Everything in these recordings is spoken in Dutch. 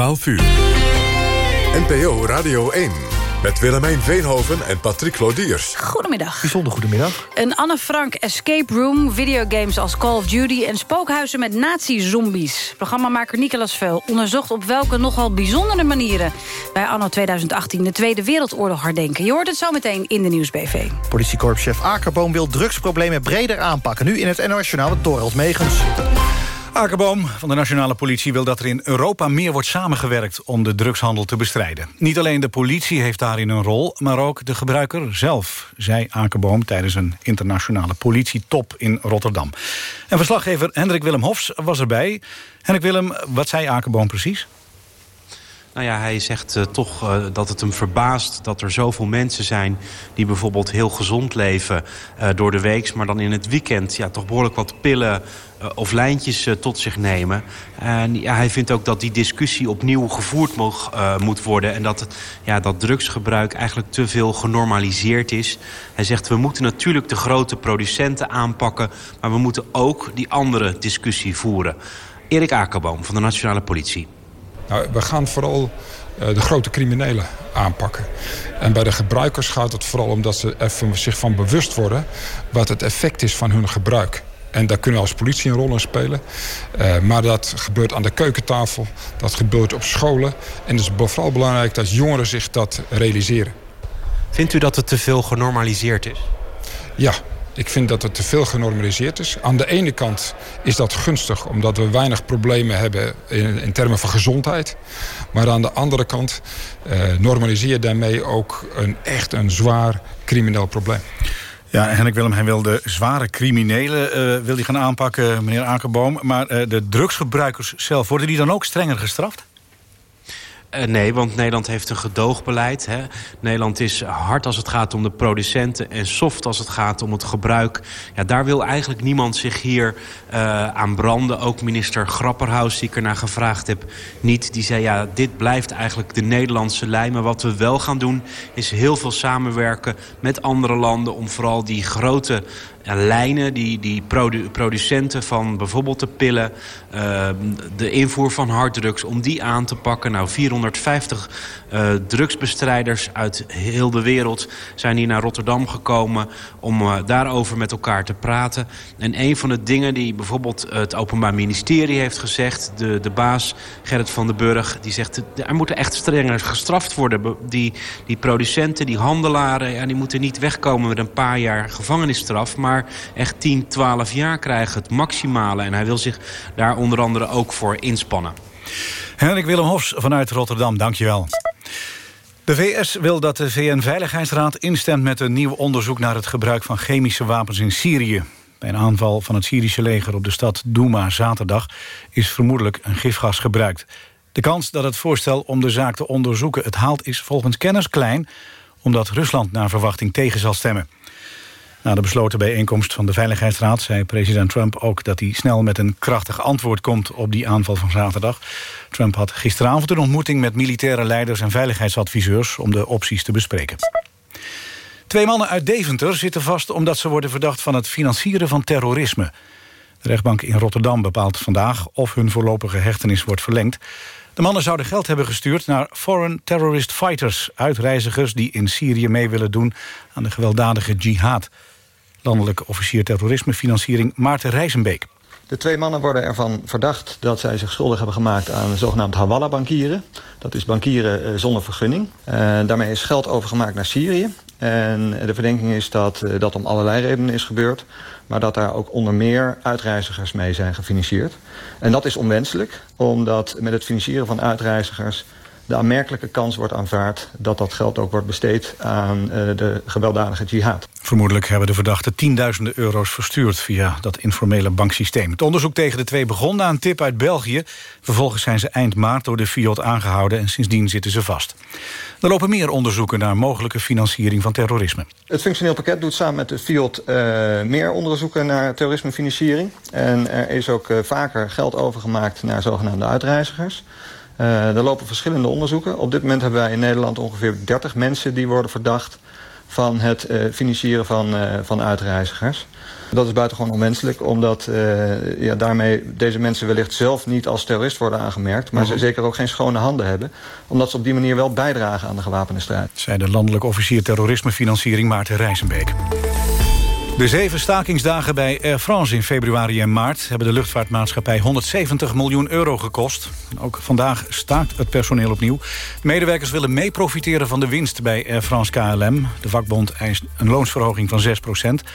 12 uur. NPO Radio 1. Met Willemijn Veenhoven en Patrick Lodiers. Goedemiddag. Bijzonder goedemiddag. Een Anne Frank escape room, videogames als Call of Duty... en spookhuizen met nazi-zombies. Programmamaker Nicolas Veul onderzocht op welke nogal bijzondere manieren... bij anno 2018 de Tweede Wereldoorlog herdenken. Je hoort het zo meteen in de Nieuwsbv. Politiekorpschef Akerboom wil drugsproblemen breder aanpakken. Nu in het NOS Journaal met Dorald Megens. Akerboom van de Nationale Politie wil dat er in Europa meer wordt samengewerkt om de drugshandel te bestrijden. Niet alleen de politie heeft daarin een rol, maar ook de gebruiker zelf, zei Akerboom tijdens een internationale politietop in Rotterdam. En verslaggever Hendrik Willem Hofs was erbij. Hendrik Willem, wat zei Akerboom precies? Nou ja, hij zegt uh, toch uh, dat het hem verbaast dat er zoveel mensen zijn... die bijvoorbeeld heel gezond leven uh, door de week... maar dan in het weekend ja, toch behoorlijk wat pillen of lijntjes tot zich nemen. En hij vindt ook dat die discussie opnieuw gevoerd moet worden... en dat, ja, dat drugsgebruik eigenlijk te veel genormaliseerd is. Hij zegt, we moeten natuurlijk de grote producenten aanpakken... maar we moeten ook die andere discussie voeren. Erik Akerboom van de Nationale Politie. Nou, we gaan vooral uh, de grote criminelen aanpakken. En bij de gebruikers gaat het vooral om dat ze even zich van bewust worden... wat het effect is van hun gebruik. En daar kunnen we als politie een rol in spelen. Uh, maar dat gebeurt aan de keukentafel, dat gebeurt op scholen. En het is vooral belangrijk dat jongeren zich dat realiseren. Vindt u dat het te veel genormaliseerd is? Ja, ik vind dat het te veel genormaliseerd is. Aan de ene kant is dat gunstig omdat we weinig problemen hebben in, termen van gezondheid. Maar aan de andere kant uh, normaliseer daarmee ook een, echt een zwaar crimineel probleem. Ja, Henrik Willem, hij wil de zware criminelen uh, wil gaan aanpakken, meneer Akerboom. Maar uh, de drugsgebruikers zelf, worden die dan ook strenger gestraft? Uh, nee, want Nederland heeft een gedoogbeleid. Hè. Nederland is hard als het gaat om de producenten... en soft als het gaat om het gebruik. Ja, daar wil eigenlijk niemand zich hier uh, aan branden. Ook minister Grapperhaus, die ik ernaar gevraagd heb, niet. Die zei, ja, dit blijft eigenlijk de Nederlandse lijn. Maar wat we wel gaan doen, is heel veel samenwerken met andere landen... om vooral die grote lijnen, die, die produ producenten van bijvoorbeeld de pillen... Uh, de invoer van harddrugs, om die aan te pakken. Nou, 450 uh, drugsbestrijders uit heel de wereld zijn hier naar Rotterdam gekomen... om uh, daarover met elkaar te praten. En een van de dingen die bijvoorbeeld het Openbaar Ministerie heeft gezegd... de, de baas Gerrit van den Burg, die zegt... er moeten echt strenger gestraft worden. Die, die producenten, die handelaren, ja, die moeten niet wegkomen met een paar jaar gevangenisstraf... maar echt 10, 12 jaar krijgen, het maximale. En hij wil zich daar onder andere ook voor inspannen. Henrik Willem Hofs vanuit Rotterdam, dankjewel. De VS wil dat de VN-veiligheidsraad instemt met een nieuw onderzoek... naar het gebruik van chemische wapens in Syrië. Bij een aanval van het Syrische leger op de stad Douma zaterdag... is vermoedelijk een gifgas gebruikt. De kans dat het voorstel om de zaak te onderzoeken het haalt... is volgens kenners klein, omdat Rusland naar verwachting tegen zal stemmen. Na de besloten bijeenkomst van de Veiligheidsraad... zei president Trump ook dat hij snel met een krachtig antwoord komt... op die aanval van zaterdag. Trump had gisteravond een ontmoeting met militaire leiders... en veiligheidsadviseurs om de opties te bespreken. Twee mannen uit Deventer zitten vast omdat ze worden verdacht... van het financieren van terrorisme. De rechtbank in Rotterdam bepaalt vandaag... of hun voorlopige hechtenis wordt verlengd. De mannen zouden geld hebben gestuurd naar Foreign Terrorist Fighters... uitreizigers die in Syrië mee willen doen aan de gewelddadige jihad landelijke officier terrorismefinanciering Maarten Rijzenbeek. De twee mannen worden ervan verdacht dat zij zich schuldig hebben gemaakt aan zogenaamd Hawala-bankieren. Dat is bankieren eh, zonder vergunning. Uh, daarmee is geld overgemaakt naar Syrië. En de verdenking is dat uh, dat om allerlei redenen is gebeurd. Maar dat daar ook onder meer uitreizigers mee zijn gefinancierd. En dat is onwenselijk, omdat met het financieren van uitreizigers de aanmerkelijke kans wordt aanvaard... dat dat geld ook wordt besteed aan uh, de gewelddadige jihad. Vermoedelijk hebben de verdachten tienduizenden euro's verstuurd... via dat informele banksysteem. Het onderzoek tegen de twee begon na een tip uit België. Vervolgens zijn ze eind maart door de FIOD aangehouden... en sindsdien zitten ze vast. Er lopen meer onderzoeken naar mogelijke financiering van terrorisme. Het functioneel pakket doet samen met de FIOD uh, meer onderzoeken naar terrorismefinanciering. En er is ook uh, vaker geld overgemaakt naar zogenaamde uitreizigers... Uh, er lopen verschillende onderzoeken. Op dit moment hebben wij in Nederland ongeveer 30 mensen die worden verdacht van het financieren van, van uitreizigers. Dat is buitengewoon onwenselijk, omdat uh, ja, daarmee deze mensen wellicht zelf niet als terrorist worden aangemerkt, maar ze mhm. zeker ook geen schone handen hebben, omdat ze op die manier wel bijdragen aan de gewapende strijd. Zij de landelijk officier terrorismefinanciering Maarten Rijzenbeek. De zeven stakingsdagen bij Air France in februari en maart... hebben de luchtvaartmaatschappij 170 miljoen euro gekost. Ook vandaag staakt het personeel opnieuw. Medewerkers willen mee profiteren van de winst bij Air France KLM. De vakbond eist een loonsverhoging van 6%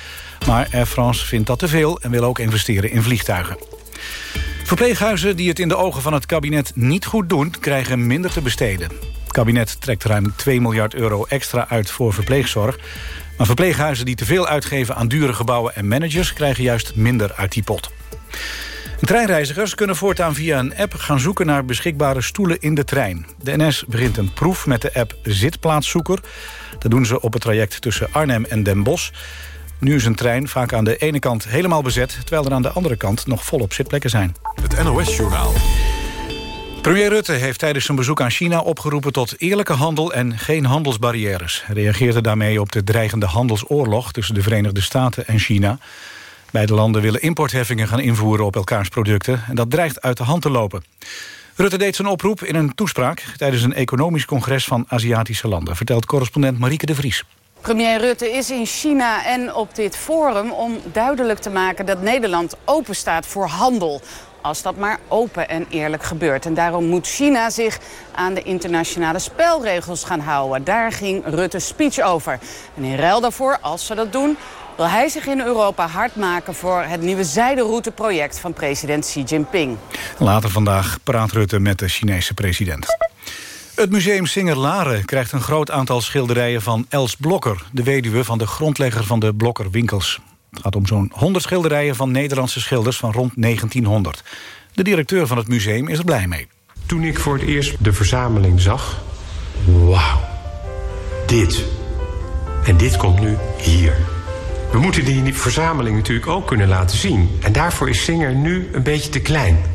Maar Air France vindt dat te veel en wil ook investeren in vliegtuigen. Verpleeghuizen die het in de ogen van het kabinet niet goed doen... krijgen minder te besteden. Het kabinet trekt ruim 2 miljard euro extra uit voor verpleegzorg. Maar verpleeghuizen die te veel uitgeven aan dure gebouwen en managers... krijgen juist minder uit die pot. treinreizigers kunnen voortaan via een app gaan zoeken naar beschikbare stoelen in de trein. De NS begint een proef met de app Zitplaatszoeker. Dat doen ze op het traject tussen Arnhem en Den Bosch. Nu is een trein vaak aan de ene kant helemaal bezet... terwijl er aan de andere kant nog volop zitplekken zijn. Het NOS-journaal. Premier Rutte heeft tijdens zijn bezoek aan China opgeroepen tot eerlijke handel en geen handelsbarrières. Hij reageerde daarmee op de dreigende handelsoorlog tussen de Verenigde Staten en China. Beide landen willen importheffingen gaan invoeren op elkaars producten en dat dreigt uit de hand te lopen. Rutte deed zijn oproep in een toespraak tijdens een economisch congres van Aziatische landen, vertelt correspondent Marieke de Vries. Premier Rutte is in China en op dit forum om duidelijk te maken dat Nederland open staat voor handel als dat maar open en eerlijk gebeurt. En daarom moet China zich aan de internationale spelregels gaan houden. Daar ging Rutte's speech over. En in ruil daarvoor, als ze dat doen, wil hij zich in Europa hard maken voor het nieuwe zijderouteproject van president Xi Jinping. Later vandaag praat Rutte met de Chinese president. Het museum Singer-Laren krijgt een groot aantal schilderijen van Els Blokker... de weduwe van de grondlegger van de Blokkerwinkels. Het gaat om zo'n 100 schilderijen van Nederlandse schilders van rond 1900. De directeur van het museum is er blij mee. Toen ik voor het eerst de verzameling zag... wauw, dit. En dit komt nu hier. We moeten die verzameling natuurlijk ook kunnen laten zien. En daarvoor is Singer nu een beetje te klein.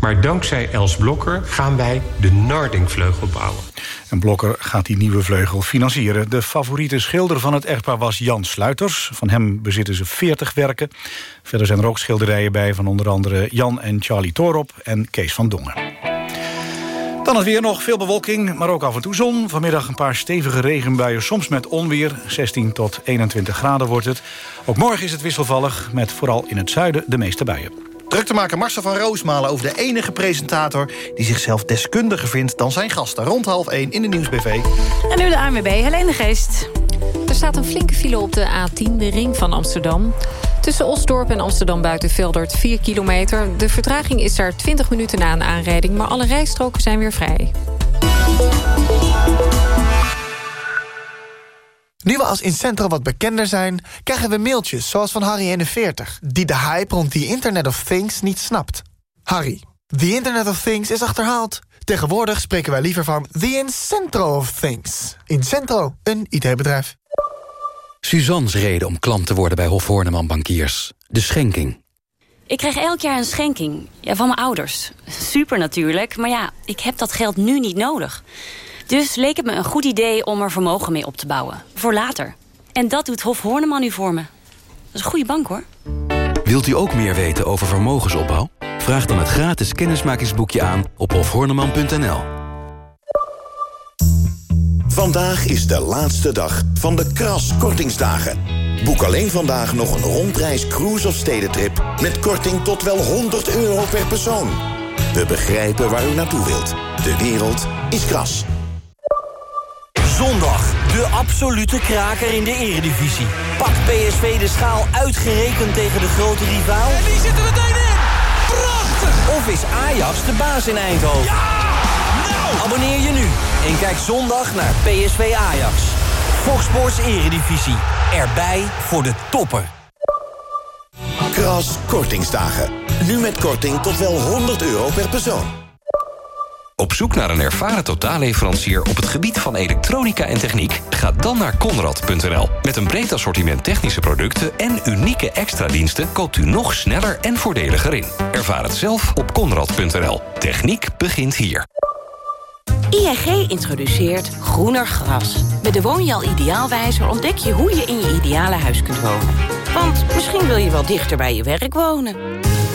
Maar dankzij Els Blokker gaan wij de Nardingvleugel bouwen. En Blokker gaat die nieuwe vleugel financieren. De favoriete schilder van het echtpaar was Jan Sluiters. Van hem bezitten ze 40 werken. Verder zijn er ook schilderijen bij van onder andere Jan en Charlie Torop en Kees van Dongen. Dan het weer nog, veel bewolking, maar ook af en toe zon. Vanmiddag een paar stevige regenbuien, soms met onweer. 16 tot 21 graden wordt het. Ook morgen is het wisselvallig, met vooral in het zuiden de meeste buien. Maken Marcel van Roosmalen over de enige presentator... die zichzelf deskundiger vindt dan zijn gasten. Rond half 1 in de Nieuwsbv. En nu de ANWB, Helene Geest. Er staat een flinke file op de A10, de ring van Amsterdam. Tussen Osdorp en Amsterdam Buitenveldert 4 kilometer. De vertraging is daar 20 minuten na een aanrijding... maar alle rijstroken zijn weer vrij. Nu we als Incentro wat bekender zijn, krijgen we mailtjes zoals van Harry41... die de hype rond the Internet of Things niet snapt. Harry, the Internet of Things is achterhaald. Tegenwoordig spreken wij liever van the Incentro of Things. Incentro, een IT-bedrijf. Suzanne's reden om klant te worden bij Hof Horneman Bankiers. De schenking. Ik krijg elk jaar een schenking. Ja, van mijn ouders. Super natuurlijk, maar ja, ik heb dat geld nu niet nodig. Dus leek het me een goed idee om er vermogen mee op te bouwen. Voor later. En dat doet Hof Horneman nu voor me. Dat is een goede bank, hoor. Wilt u ook meer weten over vermogensopbouw? Vraag dan het gratis kennismakingsboekje aan op hofhorneman.nl. Vandaag is de laatste dag van de Kras Kortingsdagen. Boek alleen vandaag nog een rondreis cruise of stedentrip... met korting tot wel 100 euro per persoon. We begrijpen waar u naartoe wilt. De wereld is Kras. Zondag, de absolute kraker in de eredivisie. Pak PSV de schaal uitgerekend tegen de grote rivaal? En die zitten meteen in! Prachtig! Of is Ajax de baas in Eindhoven? Ja! Nou! Abonneer je nu en kijk zondag naar PSV Ajax. Fox Sports Eredivisie. Erbij voor de toppen. Kras Kortingsdagen. Nu met korting tot wel 100 euro per persoon. Op zoek naar een ervaren totaalleverancier op het gebied van elektronica en techniek? Ga dan naar Conrad.nl. Met een breed assortiment technische producten en unieke extra diensten koopt u nog sneller en voordeliger in. Ervaar het zelf op Conrad.nl. Techniek begint hier. ING introduceert groener gras. Met de Woonjaal Ideaalwijzer ontdek je hoe je in je ideale huis kunt wonen. Want misschien wil je wel dichter bij je werk wonen.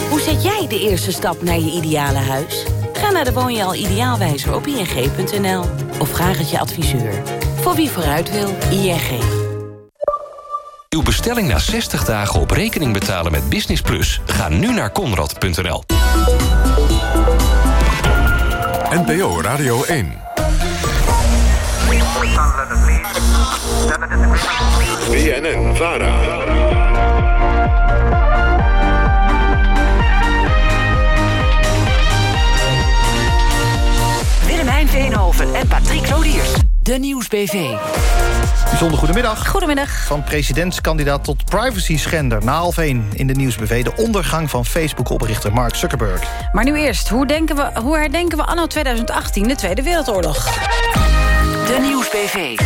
Hoe zet jij de eerste stap naar je ideale huis? Ga naar de Woonjaal Ideaalwijzer op ing.nl. Of vraag het je adviseur. Voor wie vooruit wil, ING. Uw bestelling na 60 dagen op rekening betalen met Business Plus? Ga nu naar konrad.nl. NPO Radio 1. BNN Vara. En Patrick Lodiers. De Nieuwsbv. Bijzonder goedemiddag. Goedemiddag. Van presidentskandidaat tot privacy-schender. Na half 1 in de Nieuwsbv. De ondergang van Facebook-oprichter Mark Zuckerberg. Maar nu eerst, hoe, denken we, hoe herdenken we anno 2018 de Tweede Wereldoorlog? De Nieuwsbv.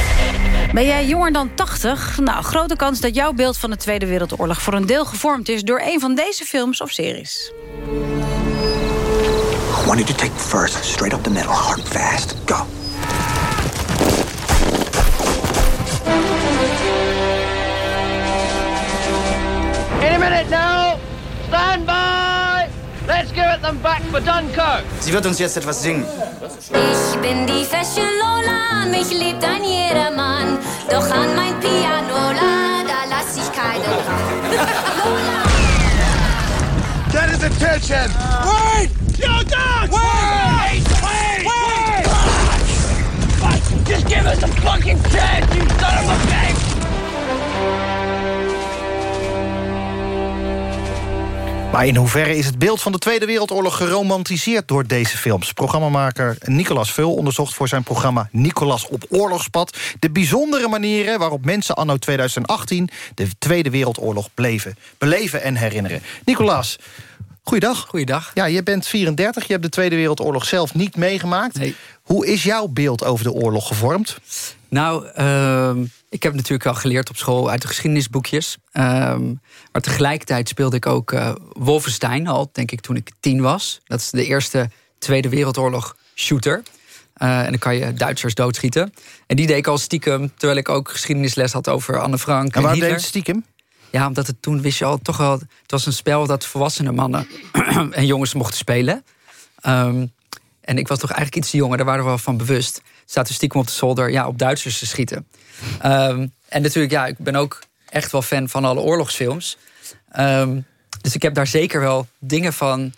Ben jij jonger dan 80? Nou, grote kans dat jouw beeld van de Tweede Wereldoorlog... voor een deel gevormd is door een van deze films of series. I want you to take first, straight up the middle, hard and fast. Go. Any minute now. Stand by. Let's give it them back for Dunkirk. Sie wird uns jetzt etwas singen. Ich bin die Fashion Lola, mich liebt ein jedermann. Doch an mein Piano, la, da lass ich keinen ran. Get his attention. Wait! Yo, Just give us a fucking chance, you son of a bitch! Maar in hoeverre is het beeld van de Tweede Wereldoorlog geromantiseerd door deze films? Programmamaker Nicolas Vul onderzocht voor zijn programma Nicolas op oorlogspad... de bijzondere manieren waarop mensen anno 2018 de Tweede Wereldoorlog bleven, beleven en herinneren. Nicolas, goeiedag. Goeiedag. Ja, je bent 34, je hebt de Tweede Wereldoorlog zelf niet meegemaakt. Hoe is jouw beeld over de oorlog gevormd? Nou, ehm, ik heb natuurlijk al geleerd op school uit de geschiedenisboekjes. Ehm, maar tegelijkertijd speelde ik ook uh, Wolfenstein al, denk ik, toen ik tien was. Dat is de eerste Tweede Wereldoorlog shooter. Uh, en dan kan je Duitsers doodschieten. En die deed ik al stiekem, terwijl ik ook geschiedenisles had over Anne Frank. En waar Hitler. deed je stiekem? Ja, omdat het toen wist je al toch wel. Het was een spel dat volwassene mannen en jongens mochten spelen. Um, en ik was toch eigenlijk iets jonger, daar waren we wel van bewust. Stiekem op de zolder ja, op Duitsers te schieten. Um, en natuurlijk, ja, ik ben ook echt wel fan van alle oorlogsfilms. Um, dus ik heb daar zeker wel dingen van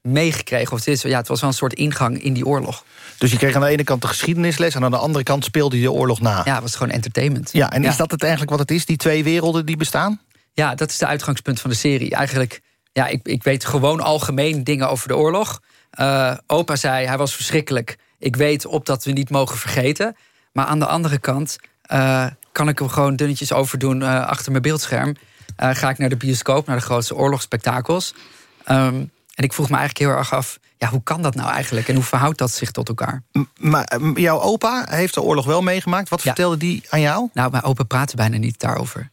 meegekregen. Of het, is, ja, het was wel een soort ingang in die oorlog. Dus je kreeg aan de ene kant de geschiedenisles... en aan de andere kant speelde je de oorlog na. Ja, het was gewoon entertainment. Ja, en Ja. is dat het eigenlijk wat het is, die twee werelden die bestaan? Ja, dat is de uitgangspunt van de serie. Eigenlijk, ja, ik, ik weet gewoon algemeen dingen over de oorlog. Eh, opa zei, hij was verschrikkelijk. Ik weet op dat we niet mogen vergeten. Maar aan de andere kant eh, kan ik hem gewoon dunnetjes overdoen eh, achter mijn beeldscherm. Ga ik naar de bioscoop, naar de grootste oorlogsspektakels. Ehm, en ik vroeg me eigenlijk heel erg af, ja, hoe kan dat nou eigenlijk? En hoe verhoudt dat zich tot elkaar? Maar jouw opa heeft de oorlog wel meegemaakt. Wat vertelde die aan jou? Nou, mijn opa praatte bijna niet daarover.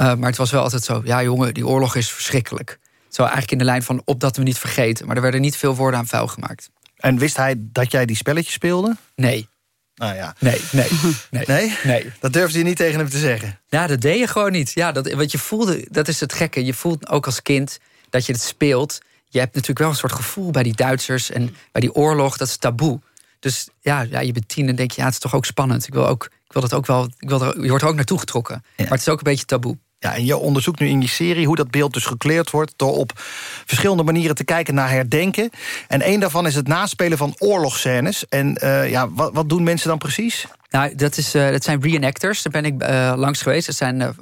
Uh, maar het was wel altijd zo, ja jongen, die oorlog is verschrikkelijk. Zo eigenlijk in de lijn van op dat we niet vergeten. Maar er werden niet veel woorden aan vuil gemaakt. En wist hij dat jij die spelletjes speelde? Nee. Nou ja. Nee, nee, nee. Nee? Nee. Dat durfde je niet tegen hem te zeggen? Ja, dat deed je gewoon niet. Ja, dat, wat je voelde, dat is het gekke. Je voelt ook als kind dat je het speelt. Je hebt natuurlijk wel een soort gevoel bij die Duitsers... en bij die oorlog, dat is taboe. Dus ja, ja je bent tien en denk je, ja, het is toch ook spannend. Ik wil, ook, ik wil dat ook wel, ik wil er, je wordt er ook naartoe getrokken. Maar het is ook een beetje taboe. Ja, en je onderzoekt nu in je serie hoe dat beeld dus gekleurd wordt... door op verschillende manieren te kijken naar herdenken. En één daarvan is het naspelen van oorlogsscènes. En uh, ja, wat, wat doen mensen dan precies? Nou, dat, is, uh, dat zijn reenactors. Daar ben ik uh, langs geweest. Dat zijn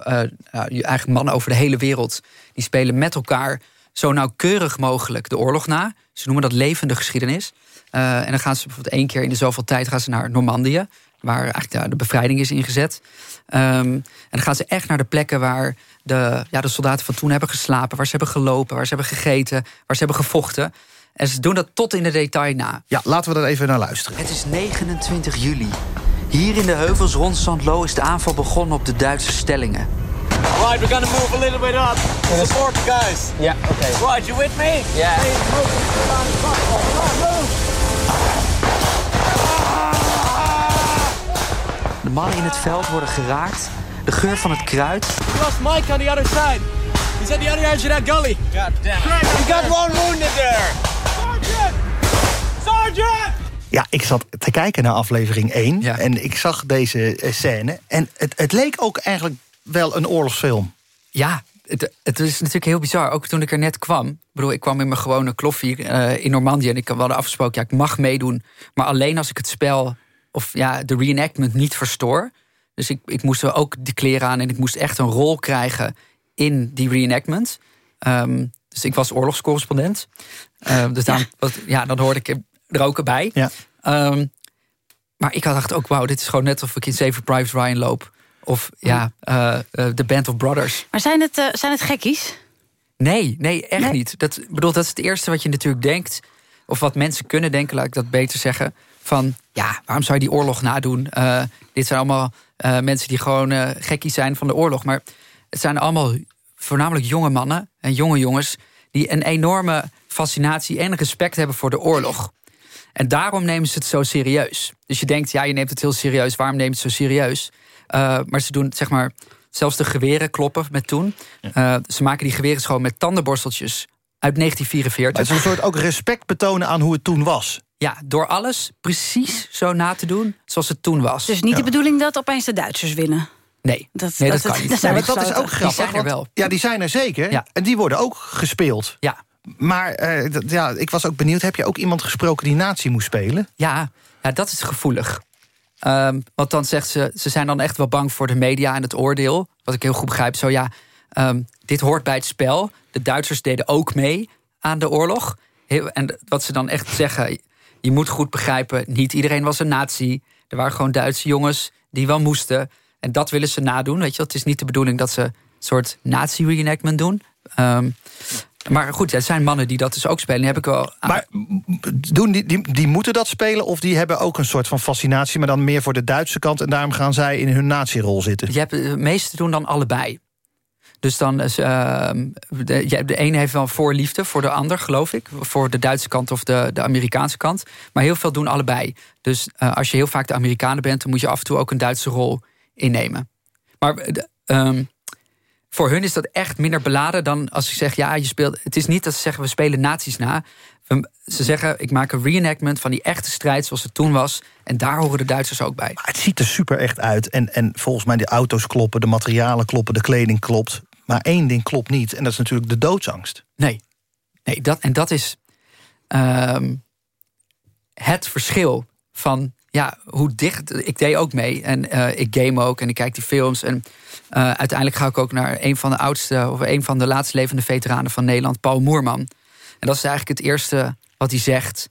eigenlijk mannen over de hele wereld. Die spelen met elkaar zo nauwkeurig mogelijk de oorlog na. Ze noemen dat levende geschiedenis. en dan gaan ze bijvoorbeeld één keer in de zoveel tijd gaan ze naar Normandië. Waar eigenlijk de bevrijding is ingezet. Um, en dan gaan ze echt naar de plekken waar de, ja, de soldaten van toen hebben geslapen. Waar ze hebben gelopen, waar ze hebben gegeten, waar ze hebben gevochten. En ze doen dat tot in de detail na. Ja, laten we daar even naar luisteren. Het is 29 juli. Hier in de heuvels rond St. Lo is de aanval begonnen op de Duitse stellingen. Right, we're gonna move a little bit up. Support the guys. Yeah, okay. Right, you with me? Yeah. Please move. Move. Mannen in het veld worden geraakt. De geur van het kruid. We lost Mike on the other side. He's at the other edge of that gully. God damn it. We got one wounded there. Sergeant! Sergeant! Ja, ik zat te kijken naar aflevering 1 en ik zag deze eh, scène. En het, het leek ook eigenlijk wel een oorlogsfilm. Ja, het, het is natuurlijk heel bizar. Ook toen ik er net kwam. Ik bedoel, ik kwam in mijn gewone kloffie eh, in Normandië... en ik had hadden afgesproken, ja, ik mag meedoen. Maar alleen als ik het spel of ja, de reenactment niet verstoor. Dus ik, ik moest er ook die kleren aan... en ik moest echt een rol krijgen in die reenactment. Ehm, dus ik was oorlogscorrespondent. Ehm, dus dan, Wat, ja, dan hoorde ik er ook bij. Ja. Ehm, maar ik had dacht ook, wauw, dit is gewoon net of ik in Saving Private Ryan loop. Of ja, eh, eh, The Band of Brothers. Maar zijn het, eh, zijn het gekkies? Nee, nee, echt niet. Dat, bedoel, dat is het eerste wat je natuurlijk denkt. Of wat mensen kunnen denken, laat ik dat beter zeggen. Van, ja, waarom zou je die oorlog nadoen? Uh, dit zijn allemaal mensen die gewoon uh, gekkies zijn van de oorlog. Maar het zijn allemaal voornamelijk jonge mannen en jonge jongens... die een enorme fascinatie en respect hebben voor de oorlog. En daarom nemen ze het zo serieus. Dus je denkt, ja, je neemt het heel serieus. Waarom neem je het zo serieus? Maar ze doen, zeg maar, zelfs de geweren kloppen met toen. Ze maken die geweren gewoon met tandenborsteltjes uit 1944. Het is een soort ook respect betonen aan hoe het toen was. Ja, door alles precies zo na te doen zoals het toen was. Dus niet de bedoeling dat opeens de Duitsers winnen? Nee, dat, nee, dat, dat, kan niet. dat, Ja, maar dat is ook grappig. Die zijn er want- wel. Ja, die zijn er zeker. Ja. En die worden ook gespeeld. Ja. Maar eh, ja, ik was ook benieuwd, heb je ook iemand gesproken die nazi moest spelen? Ja, ja dat is gevoelig. Ehm, want dan zegt ze, ze zijn dan echt wel bang voor de media en het oordeel. Wat ik heel goed begrijp. Zo ja, ehm, dit hoort bij het spel. De Duitsers deden ook mee aan de oorlog. Heel- en wat ze dan echt zeggen, je moet goed begrijpen... niet iedereen was een nazi. Er waren gewoon Duitse jongens die wel moesten. En dat willen ze nadoen. Weet je, het is niet de bedoeling dat ze een soort nazi-reenactment doen. Ehm, maar goed, er zijn mannen die dat dus ook spelen. Die heb ik wel Maar doen die, die, die moeten dat spelen of die hebben ook een soort van fascinatie... maar dan meer voor de Duitse kant en daarom gaan zij in hun nazi-rol zitten? Je hebt, de meeste doen dan allebei. Dus dan is, ehm, de, de ene heeft wel voorliefde voor de ander, geloof ik. Voor de Duitse kant of de, de Amerikaanse kant. Maar heel veel doen allebei. Dus eh, als je heel vaak de Amerikanen bent... dan moet je af en toe ook een Duitse rol innemen. Maar de, ehm, voor hun is dat echt minder beladen dan als ik zeg... ja, je speelt. Het is niet dat ze zeggen, we spelen nazi's na. Ze zeggen, ik maak een reenactment van die echte strijd zoals het toen was. En daar horen de Duitsers ook bij. Het ziet er super echt uit. En, en volgens mij de auto's kloppen, de materialen kloppen, de kleding klopt. Maar één ding klopt niet en dat is natuurlijk de doodsangst. Nee. nee dat, en dat is ehm, het verschil van ja, hoe dicht. Ik deed ook mee en eh, ik game ook en ik kijk die films. En eh, uiteindelijk ga ik ook naar een van de oudste of een van de laatst levende veteranen van Nederland, Paul Moerman. En dat is eigenlijk het eerste wat hij zegt.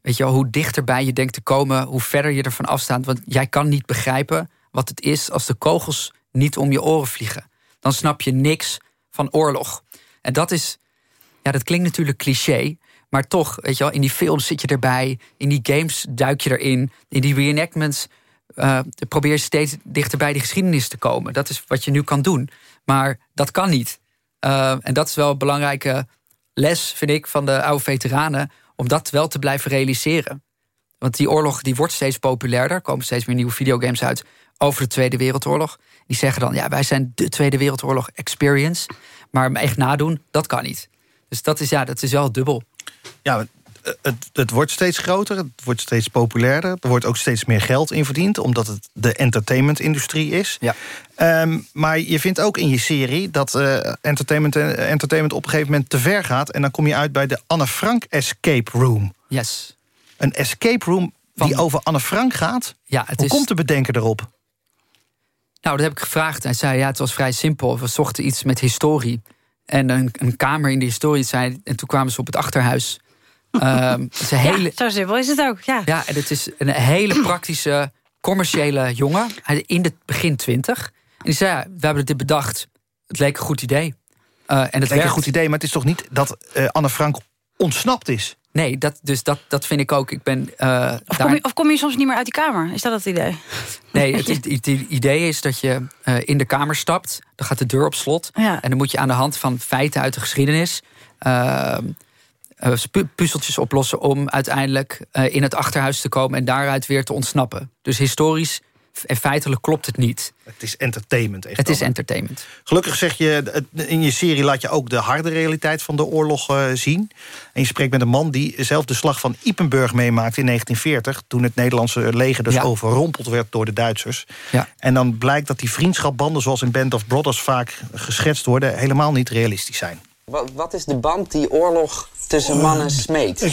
Weet je wel, hoe dichterbij je denkt te komen, hoe verder je ervan afstaat. Want jij kan niet begrijpen wat het is als de kogels niet om je oren vliegen. Dan snap je niks van oorlog. En dat is, ja, dat klinkt natuurlijk cliché. Maar toch, weet je wel, in die films zit je erbij. In die games duik je erin. In die reenactments eh, probeer je steeds dichter bij die geschiedenis te komen. Dat is wat je nu kan doen. Maar dat kan niet. Eh, en dat is wel een belangrijke les, vind ik, van de oude veteranen. Om dat wel te blijven realiseren. Want die oorlog die wordt steeds populairder. Er komen steeds meer nieuwe videogames uit over de Tweede Wereldoorlog. Die zeggen dan, ja, wij zijn de Tweede Wereldoorlog experience. Maar echt nadoen, dat kan niet. Dus dat is, ja, dat is wel dubbel. Ja, het, het, wordt steeds groter, het wordt steeds populairder. Er wordt ook steeds meer geld in verdiend, omdat het de entertainmentindustrie is. Ja. Ehm, maar je vindt ook in je serie dat eh, entertainment, eh, entertainment op een gegeven moment te ver gaat. En dan kom je uit bij de Anne Frank Escape Room. Yes. Een escape room die over Anne Frank gaat. Ja, het Hoe is... komt de bedenker erop? Nou, dat heb ik gevraagd. Hij zei, ja, het was vrij simpel. We zochten iets met historie. En een, een kamer in de historie. Zei, en toen kwamen ze op het achterhuis. Ehm, het is een hele, Ja, zo simpel is het ook, ja. Ja, en het is een hele praktische, commerciële jongen. Hij is in het begin twintig. En die zei, ja, we hebben dit bedacht. Het leek een goed idee. Eh, en het Het lijkt een goed idee, maar het is toch niet dat eh, Anne Frank ontsnapt is? Nee, dat, dus dat, dat vind ik ook. Ik ben eh, Of daar- kom, je, of kom je soms niet meer uit die kamer? Is dat het idee? Nee, het, het, het idee is dat je eh, in de kamer stapt. Dan gaat de deur op slot. Ja. En dan moet je aan de hand van feiten uit de geschiedenis... eh, pu- puzzeltjes oplossen om uiteindelijk in het achterhuis te komen... en daaruit weer te ontsnappen. Dus historisch En feitelijk klopt het niet. Het is entertainment. Echt Het is entertainment. Gelukkig zeg je, in je serie laat je ook de harde realiteit van de oorlog eh, zien. En je spreekt met een man die zelf de slag van Ypenburg meemaakte in 1940... toen het Nederlandse leger dus Ja. overrompeld werd door de Duitsers. Ja. En dan blijkt dat die vriendschapbanden, zoals in Band of Brothers vaak geschetst worden... helemaal niet realistisch zijn. Wat, wat is de band die oorlog tussen mannen smeet? Ik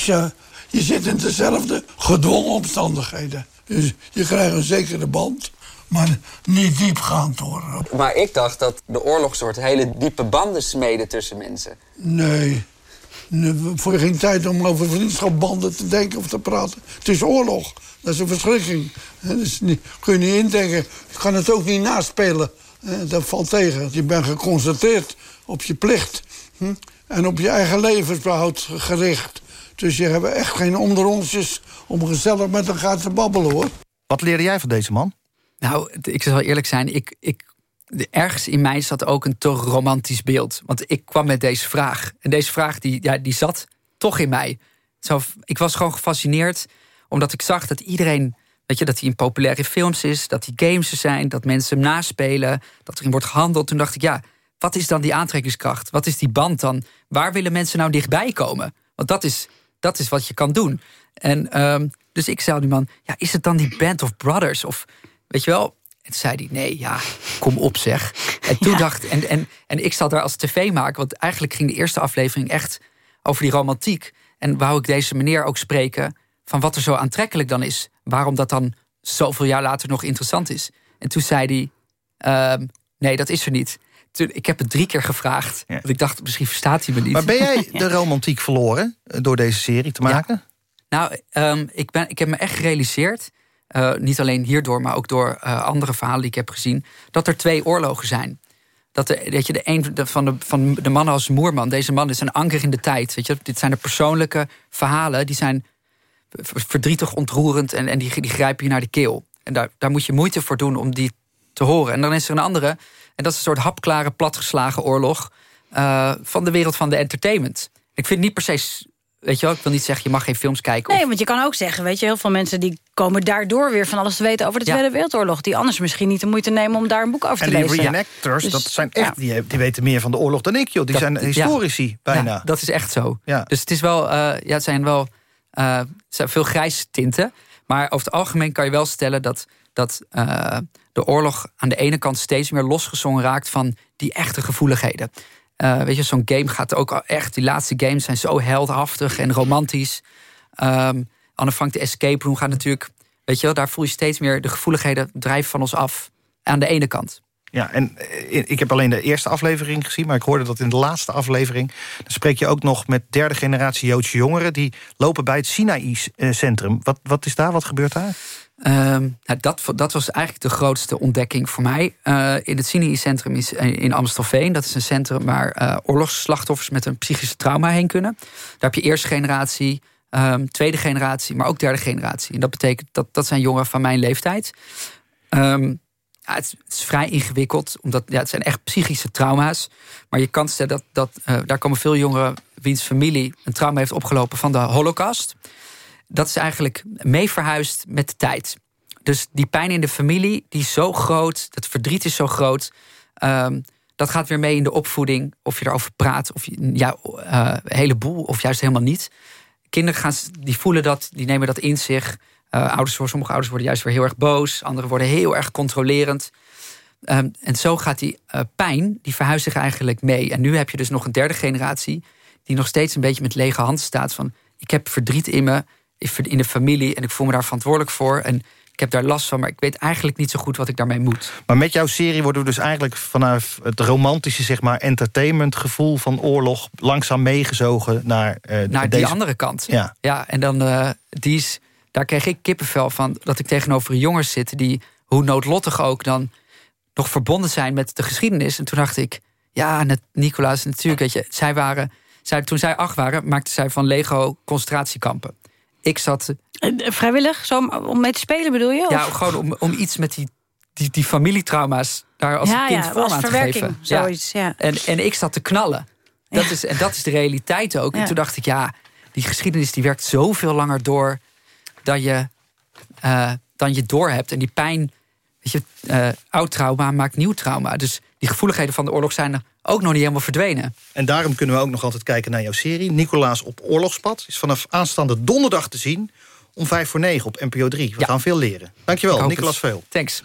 je zit in dezelfde gedwongen omstandigheden. Dus je krijgt een zekere band, maar niet diepgaand hoor. Maar ik dacht dat de oorlog soort hele diepe banden smeden tussen mensen. Nee. Voor je geen tijd om over vriendschapbanden te denken of te praten. Het is oorlog. Dat is een verschrikking. Hè, Dus niet, kun je niet indenken. Je kan het ook niet naspelen. Dat valt tegen. Je bent geconcentreerd op je plicht. hm, En op je eigen levensbehoud gericht. Dus je hebt echt geen onderonsjes om gezellig met elkaar te babbelen, hoor. Wat leerde jij van deze man? Nou, ik zal eerlijk zijn, ik, ik, ergens in mij zat ook een te romantisch beeld. Want ik kwam met deze vraag. En deze vraag die, ja, die zat toch in mij. Zo, ik was gewoon gefascineerd, omdat ik zag dat iedereen... Weet je, dat hij in populaire films is, dat hij games er zijn... dat mensen hem naspelen, dat erin wordt gehandeld. Toen dacht ik, ja, wat is dan die aantrekkingskracht? Wat is die band dan? Waar willen mensen nou dichtbij komen? Want dat is, dat is wat je kan doen. En ehm, dus ik zei die man, ja, is het dan die Band of Brothers? Of weet je wel? En toen zei hij, nee, ja, kom op zeg. En toen dacht en, en, en ik zat daar als tv maken, want eigenlijk ging de eerste aflevering echt over die romantiek. En wou ik deze meneer ook spreken van wat er zo aantrekkelijk dan is. Waarom dat dan zoveel jaar later nog interessant is. En toen zei hij, ehm, nee, dat is er niet. Ik heb het drie keer gevraagd. Want ik dacht, misschien verstaat hij me niet. Maar ben jij de romantiek verloren door deze serie te maken? Nou, ehm, ik, ben, ik heb me echt gerealiseerd, eh, niet alleen hierdoor, maar ook door eh, andere verhalen die ik heb gezien, dat er twee oorlogen zijn. Dat, de, dat je de een de- van de, van de mannen als Moerman, deze man is een anker in de tijd. Weet je? Dit zijn de persoonlijke verhalen, die zijn verdrietig, ontroerend en, en die, die grijpen je naar de keel. En daar, daar moet je moeite voor doen om die te horen. En dan is er een andere, en dat is een soort hapklare, platgeslagen oorlog eh, van de wereld van de entertainment. Ik vind het niet per se, weet je wel, ik wil niet zeggen je mag geen films kijken. of- Nee, want je kan ook zeggen, weet je, heel veel mensen die komen daardoor weer van alles te weten over de Ja. Tweede Wereldoorlog. Die anders misschien niet de moeite nemen om daar een boek over En te die lezen. reenactors, Dus, dat zijn echt, ja. die, die weten meer van de oorlog dan ik, joh. Die Dat- zijn ja. historici, bijna. Ja, dat is echt zo. Ja. Dus het is wel, eh, ja, het zijn wel eh, het zijn veel grijze tinten. Maar over het algemeen kan je wel stellen dat, dat eh, de oorlog aan de ene kant steeds meer losgezongen raakt van die echte gevoeligheden. Eh, weet je, zo'n game gaat ook echt. Die laatste games zijn zo heldhaftig en romantisch. Ehm Anne Frank, de Escape Room gaat natuurlijk. Weet je wel, daar voel je steeds meer de gevoeligheden drijven van ons af. Aan de ene kant. Ja, en eh, ik heb alleen de eerste aflevering gezien... maar ik hoorde dat in de laatste aflevering... dan spreek je ook nog met derde generatie Joodse jongeren... die lopen bij het Sinaï-centrum. Wat, wat is daar? Wat gebeurt daar? Ehm, nou, dat, dat was eigenlijk de grootste ontdekking voor mij. Eh, in het Sinai-centrum is eh, in Amstelveen. Dat is een centrum waar oorlogsslachtoffers met een psychische trauma heen kunnen. Daar heb je eerste generatie, ehm, tweede generatie, maar ook derde generatie. En dat betekent dat dat zijn jongeren van mijn leeftijd. Ehm, het, is, vrij ingewikkeld, omdat ja, het zijn echt psychische trauma's. Maar je kan stellen dat, dat eh, daar komen veel jongeren wiens familie een trauma heeft opgelopen van de Holocaust dat is eigenlijk mee verhuisd met de tijd. Dus die pijn in de familie, die is zo groot, dat verdriet is zo groot. ehm, dat gaat weer mee in de opvoeding, of je erover praat, of je, ja, eh, een heleboel, of juist helemaal niet. Kinderen gaan, die voelen dat, die nemen dat in zich. Eh, ouders, sommige ouders worden juist weer heel erg boos, anderen worden heel erg controlerend. Ehm, en zo gaat die eh, pijn, die verhuist zich eigenlijk mee. En nu heb je dus nog een derde generatie... die nog steeds een beetje met lege handen staat van... ik heb verdriet in me, in de familie... en ik voel me daar verantwoordelijk voor... en ik heb daar last van, maar ik weet eigenlijk niet zo goed wat ik daarmee moet. Maar met jouw serie worden we dus eigenlijk vanuit het romantische, zeg maar, entertainment gevoel van oorlog langzaam meegezogen naar, eh, Naar deze... die andere kant. Ja. ja en dan, die is, daar kreeg ik kippenvel van... dat ik tegenover jongens zit die, hoe noodlottig ook... dan nog verbonden zijn met de geschiedenis. En toen dacht ik, ja, Nicolaas, natuurlijk, weet je... Zij waren, zij, toen zij acht waren, maakten zij van Lego concentratiekampen. Ik zat... Eh, Vrijwillig, zo om- om mee te spelen bedoel je? Ja, Of- gewoon om, om iets met die, die, die familietrauma's... daar als Ja, een kind ja, vorm aan te geven. zoiets, ja. En, en ik zat te knallen. Dat is, en dat is de realiteit ook. Ja. En toen dacht ik, ja, die geschiedenis die werkt zoveel langer door... dan je, eh, dan je door hebt. En die pijn weet je, eh, oud trauma maakt nieuw trauma. Dus die gevoeligheden van de oorlog zijn er ook nog niet helemaal verdwenen. En daarom kunnen we ook nog altijd kijken naar jouw serie. Nicolaas op oorlogspad is vanaf aanstaande donderdag te zien... om vijf voor negen op NPO 3. We gaan veel leren. Dankjewel, Nicolaas. Veel. Thanks.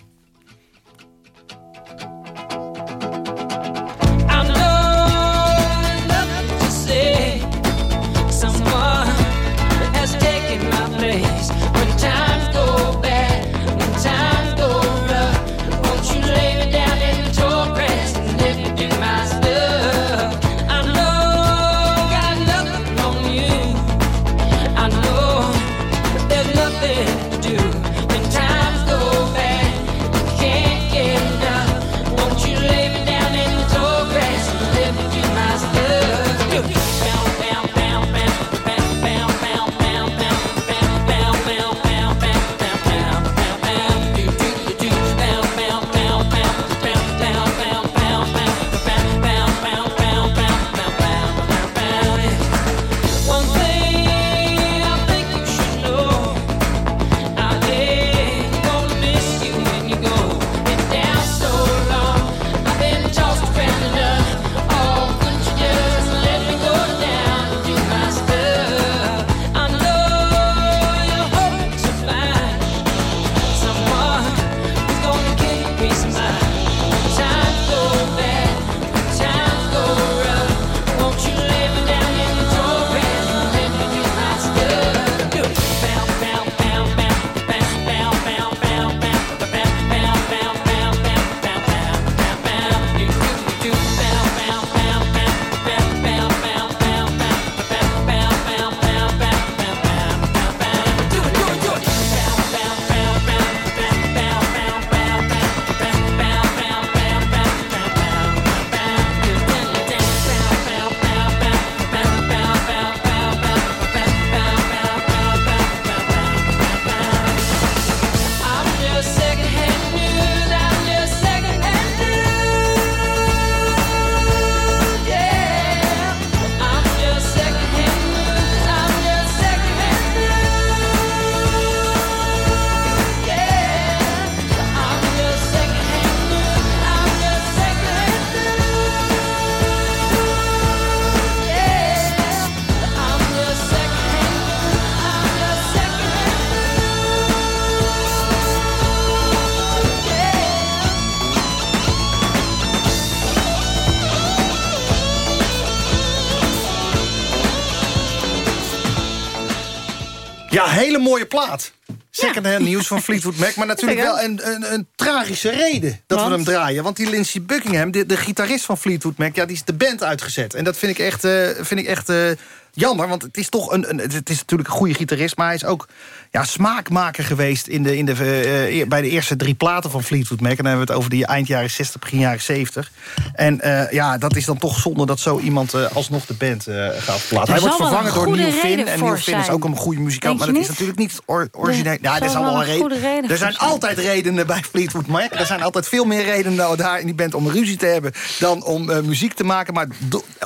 Mooie plaat. Secondhand nieuws van Fleetwood Mac. Maar natuurlijk wel een, een, een tragische reden dat we hem draaien. Want die Lindsey Buckingham, de, de gitarist van Fleetwood Mac... Ja, die is de band uitgezet. En dat vind ik echt, eh, vind ik echt eh, jammer. Want het is toch een, een... Het is natuurlijk een goede gitarist... maar hij is ook ja, smaakmaker geweest... In de, in de, eh, eh, bij de eerste drie platen van Fleetwood Mac. En dan hebben we het over die eind jaren 60, begin jaren 70. En eh, ja, dat is dan toch zonde dat zo iemand alsnog de band gaat verlaten. Er Hij wordt vervangen door Neil Finn. En Neil Finn is zijn. ook een goede muzikant. Maar dat is natuurlijk niet or- origineel. Ja, er zal wel een reden. reden Er zijn zijn. altijd redenen bij Fleetwood Mac. Er zijn altijd veel meer redenen daar in die band om ruzie te hebben... dan om muziek te maken. Maar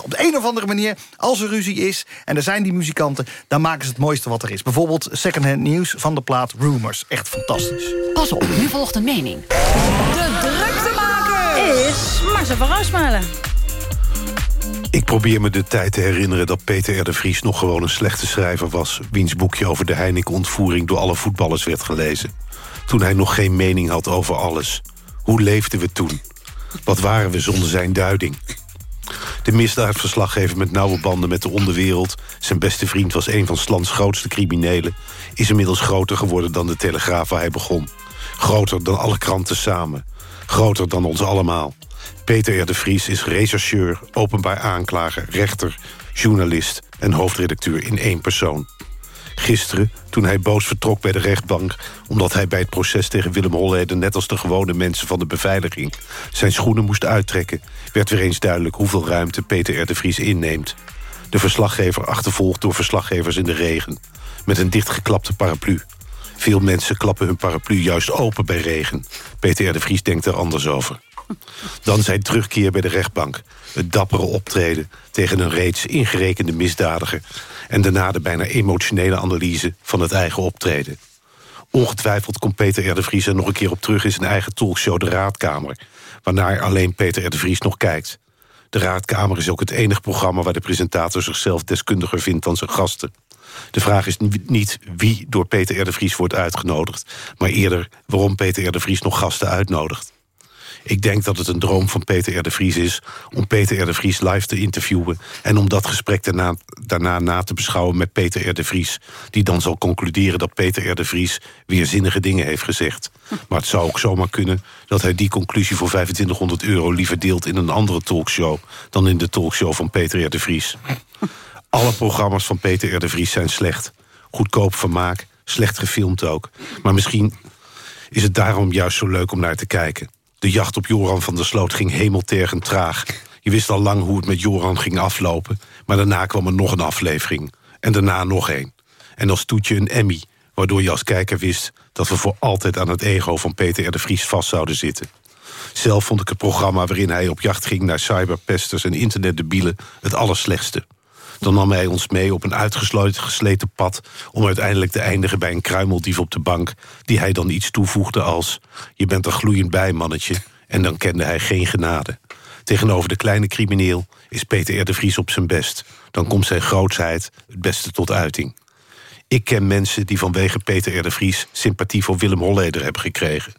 op de een of andere manier, als er ruzie is... en er zijn die muzikanten, dan maken ze het mooiste wat er is. Bijvoorbeeld secondhand nieuws van de plaat Rumors. Echt fantastisch. Pas op, nu volgt een mening. De druktemaker is Marcel van Roosmalen. Ik probeer me de tijd te herinneren dat Peter R. de Vries... nog gewoon een slechte schrijver was... wiens boekje over de Heineken-ontvoering... door alle voetballers werd gelezen. Toen hij nog geen mening had over alles. Hoe leefden we toen? Wat waren we zonder zijn duiding? De misdaadverslaggever met nauwe banden met de onderwereld... zijn beste vriend was een van 's lands grootste criminelen... is inmiddels groter geworden dan de Telegraaf waar hij begon. Groter dan alle kranten samen. Groter dan ons allemaal. Peter R. de Vries is rechercheur, openbaar aanklager, rechter... journalist en hoofdredacteur in één persoon. Gisteren, toen hij boos vertrok bij de rechtbank... omdat hij bij het proces tegen Willem Holleder... net als de gewone mensen van de beveiliging... zijn schoenen moest uittrekken... werd weer eens duidelijk hoeveel ruimte Peter R. de Vries inneemt. De verslaggever achtervolgd door verslaggevers in de regen... met een dichtgeklapte paraplu. Veel mensen klappen hun paraplu juist open bij regen. Peter R. de Vries denkt er anders over. Dan zijn terugkeer bij de rechtbank. Het dappere optreden tegen een reeds ingerekende misdadiger... en daarna de bijna emotionele analyse van het eigen optreden. Ongetwijfeld komt Peter R. Vries er nog een keer op terug... in zijn eigen talkshow De Raadkamer... waarnaar alleen Peter R. Vries nog kijkt. De Raadkamer is ook het enige programma... waar de presentator zichzelf deskundiger vindt dan zijn gasten. De vraag is niet wie door Peter R. de Vries wordt uitgenodigd... maar eerder waarom Peter R. Vries nog gasten uitnodigt. Ik denk dat het een droom van Peter R. de Vries is... om Peter R. de Vries live te interviewen... en om dat gesprek daarna, daarna na te beschouwen met Peter R. de Vries... die dan zal concluderen dat Peter R. de Vries... weer zinnige dingen heeft gezegd. Maar het zou ook zomaar kunnen dat hij die conclusie voor 2500 euro... liever deelt in een andere talkshow... dan in de talkshow van Peter R. de Vries. Alle programma's van Peter R. de Vries zijn slecht. Goedkoop vermaak, slecht gefilmd ook. Maar misschien is het daarom juist zo leuk om naar te kijken. De jacht op Joran van der Sloot ging hemeltergend traag. Je wist al lang hoe het met Joran ging aflopen... maar daarna kwam er nog een aflevering. En daarna nog één. En als toetje een Emmy, waardoor je als kijker wist... dat we voor altijd aan het ego van Peter R. de Vries vast zouden zitten. Zelf vond ik het programma waarin hij op jacht ging... naar cyberpesters en internetdebielen het allerslechtste. Dan nam hij ons mee op een uitgesloten gesleten pad... om uiteindelijk te eindigen bij een kruimeldief op de bank... die hij dan iets toevoegde als... je bent er gloeiend bij, mannetje. En dan kende hij geen genade. Tegenover de kleine crimineel is Peter R. Vries op zijn best. Dan komt zijn grootsheid het beste tot uiting. Ik ken mensen die vanwege Peter R. de Vries... sympathie voor Willem Holleder hebben gekregen.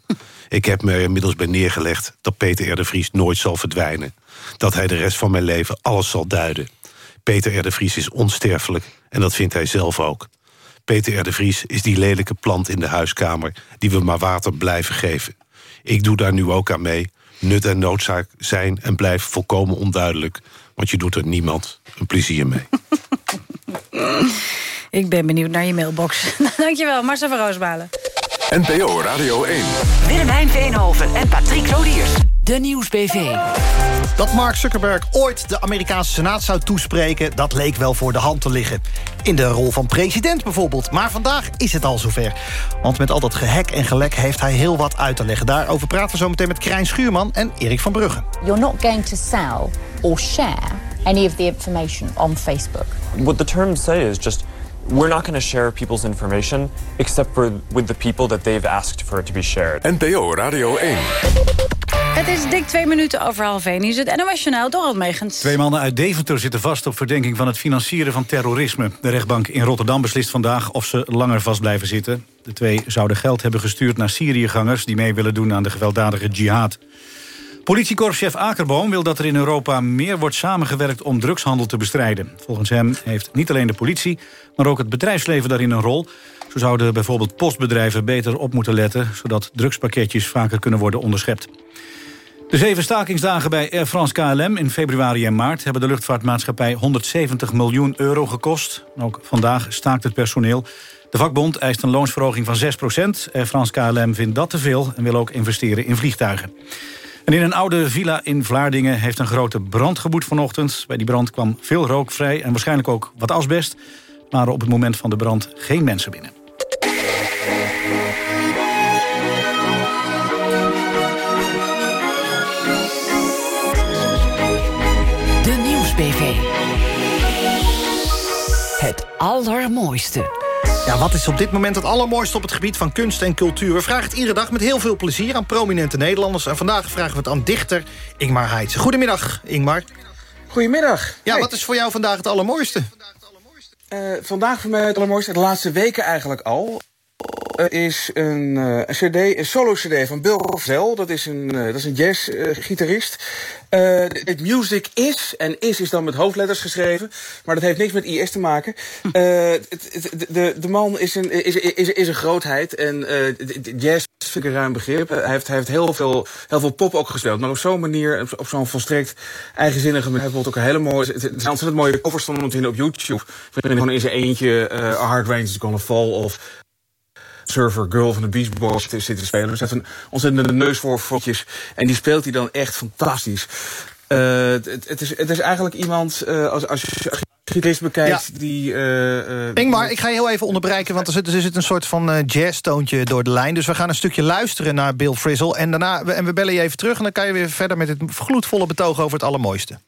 Ik heb me er inmiddels bij neergelegd dat Peter R. Vries nooit zal verdwijnen. Dat hij de rest van mijn leven alles zal duiden. Peter R. de Vries is onsterfelijk en dat vindt hij zelf ook. Peter R. de Vries is die lelijke plant in de huiskamer... die we maar water blijven geven. Ik doe daar nu ook aan mee. Nut en noodzaak zijn en blijven volkomen onduidelijk. Want je doet er niemand een plezier mee. Ik ben benieuwd naar je mailbox. Dankjewel, Marcel van Roosmalen. NPO Radio 1. Willemijn Veenhoven en Patrick Lodiers. De Nieuwsbv. Dat Mark Zuckerberg ooit de Amerikaanse Senaat zou toespreken... dat leek wel voor de hand te liggen. In de rol van president bijvoorbeeld. Maar vandaag is het al zover. Want met al dat gehek en gelek heeft hij heel wat uit te leggen. Daarover praten we zo meteen met Krijn Schuurman en Erik van Brugge. You're not going to sell or share any of the information on Facebook. What the terms say is just we're not going to share people's information except for with the people that they've asked for it to be shared. NPO Radio 1. Het is dik twee minuten over half één. Hier het NOS Journaal, Dorald Megens. Twee mannen uit Deventer zitten vast op verdenking van het financieren van terrorisme. De rechtbank in Rotterdam beslist vandaag of ze langer vast blijven zitten. De twee zouden geld hebben gestuurd naar Syriëgangers... die mee willen doen aan de gewelddadige jihad. Politiekorpschef Akerboom wil dat er in Europa meer wordt samengewerkt om drugshandel te bestrijden. Volgens hem heeft niet alleen de politie, maar ook het bedrijfsleven daarin een rol. Zo zouden bijvoorbeeld postbedrijven beter op moeten letten... zodat drugspakketjes vaker kunnen worden onderschept. De zeven stakingsdagen bij Air France KLM in februari en maart... hebben de luchtvaartmaatschappij 170 miljoen euro gekost. Ook vandaag staakt het personeel. De vakbond eist een loonsverhoging van 6% Air France KLM vindt dat te veel en wil ook investeren in vliegtuigen. En in een oude villa in Vlaardingen heeft een grote brand geboet vanochtend. Bij die brand kwam veel rook vrij en waarschijnlijk ook wat asbest. Maar op het moment van de brand geen mensen binnen. Allermooiste. Ja, wat is op dit moment het allermooiste op het gebied van kunst en cultuur? We vragen het iedere dag met heel veel plezier aan prominente Nederlanders. En vandaag vragen we het aan dichter Ingmar Heitse. Goedemiddag, Ingmar. Goedemiddag. Ja, wat is voor jou vandaag het allermooiste? Uh, vandaag voor mij het allermooiste, de laatste weken eigenlijk al. Is een, uh, een cd, een solo-cd van Bill Rosell. Dat is een, uh, dat is een jazz-gitarist. Het music is, en is is dan met hoofdletters geschreven. Maar dat heeft niks met IS te maken. de, de man is een, is, is, is een grootheid. En jazz vind ik een ruim begrip. Hij heeft, hij heeft heel, veel, heel veel pop ook gespeeld. Maar op zo'n manier, op, zo'n volstrekt eigenzinnige manier. Hij heeft ook een hele mooie... Het zijn ontzettend mooie covers van hem op YouTube. Waarin gewoon in zijn eentje Hard Rain is Gonna Fall of Surfer Girl van de Beach Boys zitten te spelen. Dus hij heeft een ontzettende neus voor fotjes. En die speelt hij dan echt fantastisch. Uh, het, het, is, het is eigenlijk iemand, uh, als, als je gitarist bekijkt, ja. die... Uh, Ingmar, ik ga je heel even onderbreken, want er zit, er zit een soort van jazztoontje door de lijn. Dus we gaan een stukje luisteren naar Bill Frizzle. En daarna en we bellen je even terug en dan kan je weer verder met het gloedvolle betoog over het allermooiste.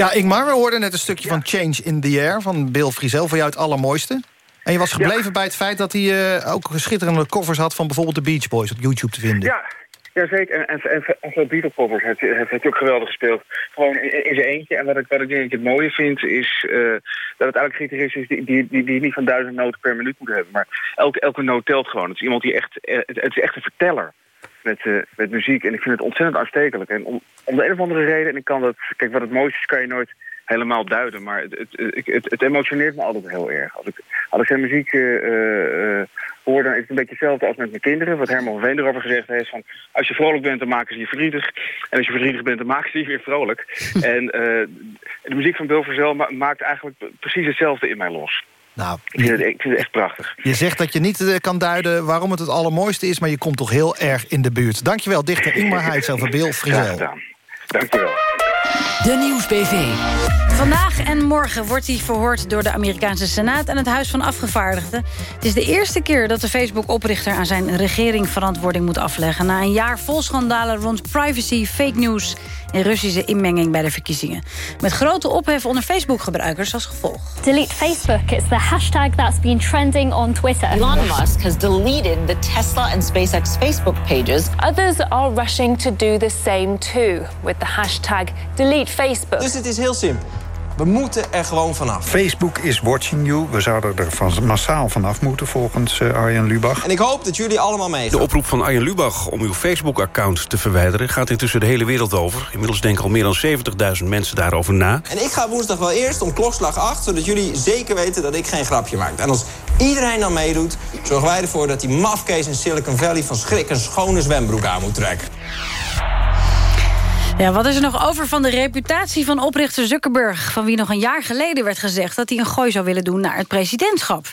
Ja, Ingmar, we hoorden net een stukje van Change in the Air... van Bill Frisell, voor jou het allermooiste. En je was gebleven bij het feit dat hij uh, ook schitterende covers had... van bijvoorbeeld de Beach Boys op YouTube te vinden. Ja, ja, zeker. En, en, en, en veel Beatle-covers heeft, heeft, heeft hij ook geweldig gespeeld. Gewoon in, in zijn eentje. En wat ik, wat ik denk ik het mooie vind, is uh, dat het eigenlijk gitarist is die, die, die, die niet van duizend noten per minuut moet hebben. Maar elke, elke noot telt gewoon. Het is iemand die echt, het, het is echt een verteller met, uh, met muziek. En ik vind het ontzettend aanstekelijk. En om, om de een of andere reden, en ik kan dat, kijk, wat het mooiste is, kan je nooit helemaal duiden. Maar het, het, het, het emotioneert me altijd heel erg. Als ik, als ik zijn muziek uh, uh, hoor, dan is het een beetje hetzelfde als met mijn kinderen. Wat Herman van Veen erover gezegd heeft. Van, als je vrolijk bent, dan maken ze je verdrietig. En als je verdrietig bent, dan maken ze je weer vrolijk. en de muziek van Bill Verzel ma maakt eigenlijk precies hetzelfde in mij los. Nou, ik, vind het, ik vind het echt prachtig. Je zegt dat je niet uh, kan duiden waarom het het allermooiste is... maar je komt toch heel erg in de buurt. Dankjewel, dichter Ingmar Heitz over Bill Frisell. Dankjewel. De Nieuwsbv. Vandaag en morgen wordt hij verhoord door de Amerikaanse Senaat... en het Huis van Afgevaardigden. Het is de eerste keer dat de Facebook-oprichter... aan zijn regering verantwoording moet afleggen... na een jaar vol schandalen rond privacy, fake news... en Russische inmenging bij de verkiezingen. Met grote ophef onder Facebook-gebruikers als gevolg. Delete Facebook. It's the hashtag that's been trending on Twitter. Elon Musk has deleted the Tesla and SpaceX Facebook pages. Others are rushing to do the same too... with the hashtag delete Facebook. Dus het is heel simpel. We moeten er gewoon vanaf. Facebook is watching you. We zouden er van massaal vanaf moeten volgens uh, Arjen Lubach. En ik hoop dat jullie allemaal meegaan. De oproep van Arjen Lubach om uw Facebook-account te verwijderen... gaat intussen de hele wereld over. Inmiddels denken al meer dan 70.000 mensen daarover na. En ik ga woensdag wel eerst om klokslag 8... zodat jullie zeker weten dat ik geen grapje maak. En als iedereen dan meedoet... zorgen wij ervoor dat die mafkees in Silicon Valley... van schrik een schone zwembroek aan moet trekken. Ja, wat is er nog over van de reputatie van oprichter Zuckerberg... van wie nog een jaar geleden werd gezegd... dat hij een gooi zou willen doen naar het presidentschap?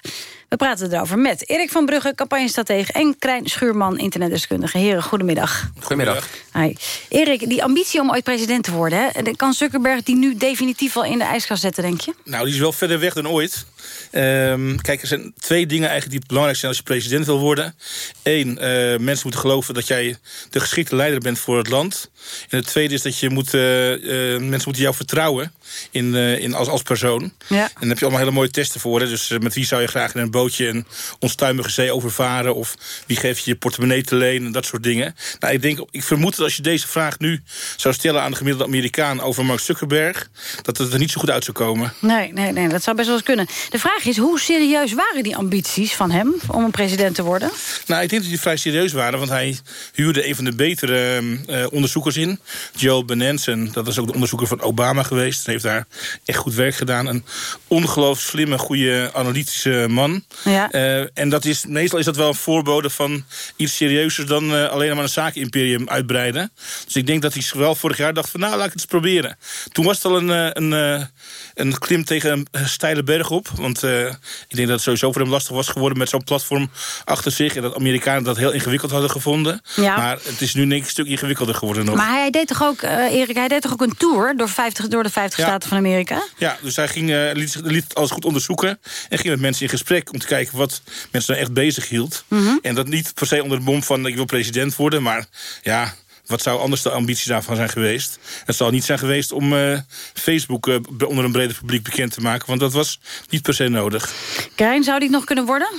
We praten erover met Erik van Brugge, campagnestratege... en Krijn Schuurman, internetdeskundige. Heren, goedemiddag. Goedemiddag. Hi. Erik, die ambitie om ooit president te worden... Hè, kan Zuckerberg die nu definitief wel in de ijskast zetten, denk je? Nou, die is wel verder weg dan ooit. Um, kijk, er zijn twee dingen eigenlijk die belangrijk zijn als je president wil worden. Eén, uh, mensen moeten geloven dat jij de geschikte leider bent voor het land. En het tweede is dat je moet, uh, uh, mensen moeten jou vertrouwen in, in als, als persoon. Ja. En daar heb je allemaal hele mooie testen voor. Hè? Dus met wie zou je graag in een bootje een onstuimige zee overvaren? Of wie geeft je je portemonnee te leen? En dat soort dingen. Nou, ik, denk, ik vermoed dat als je deze vraag nu zou stellen aan de gemiddelde Amerikaan over Mark Zuckerberg... dat het er niet zo goed uit zou komen. Nee, nee, nee dat zou best wel eens kunnen. De vraag is, hoe serieus waren die ambities van hem om een president te worden? Nou, ik denk dat die vrij serieus waren, want hij huurde een van de betere uh, onderzoekers in. Joe Benenson, dat is ook de onderzoeker van Obama geweest. Hij heeft daar echt goed werk gedaan. Een ongelooflijk slimme, goede, analytische man. Ja. Uh, en dat is, meestal is dat wel een voorbode van iets serieuzer dan uh, alleen maar een zakenimperium uitbreiden. Dus ik denk dat hij wel vorig jaar dacht van nou, laat ik het eens proberen. Toen was het al een, een, een klim tegen een steile berg op. Want uh, ik denk dat het sowieso voor hem lastig was geworden met zo'n platform achter zich. En dat Amerikanen dat heel ingewikkeld hadden gevonden. Ja. Maar het is nu denk ik een stuk ingewikkelder geworden nog. Maar hij deed toch ook, uh, Erik, hij deed toch ook een tour door, 50, door de 50 Ja. staten van Amerika? Ja, dus hij ging, uh, liet, liet alles goed onderzoeken. En ging met mensen in gesprek om te kijken wat mensen nou echt bezig hield. Mhm. En dat niet per se onder de bom van ik wil president worden. Maar ja, wat zou anders de ambitie daarvan zijn geweest? Het zal niet zijn geweest om uh, Facebook uh, onder een breder publiek bekend te maken. Want dat was niet per se nodig. Krijn, zou die het nog kunnen worden?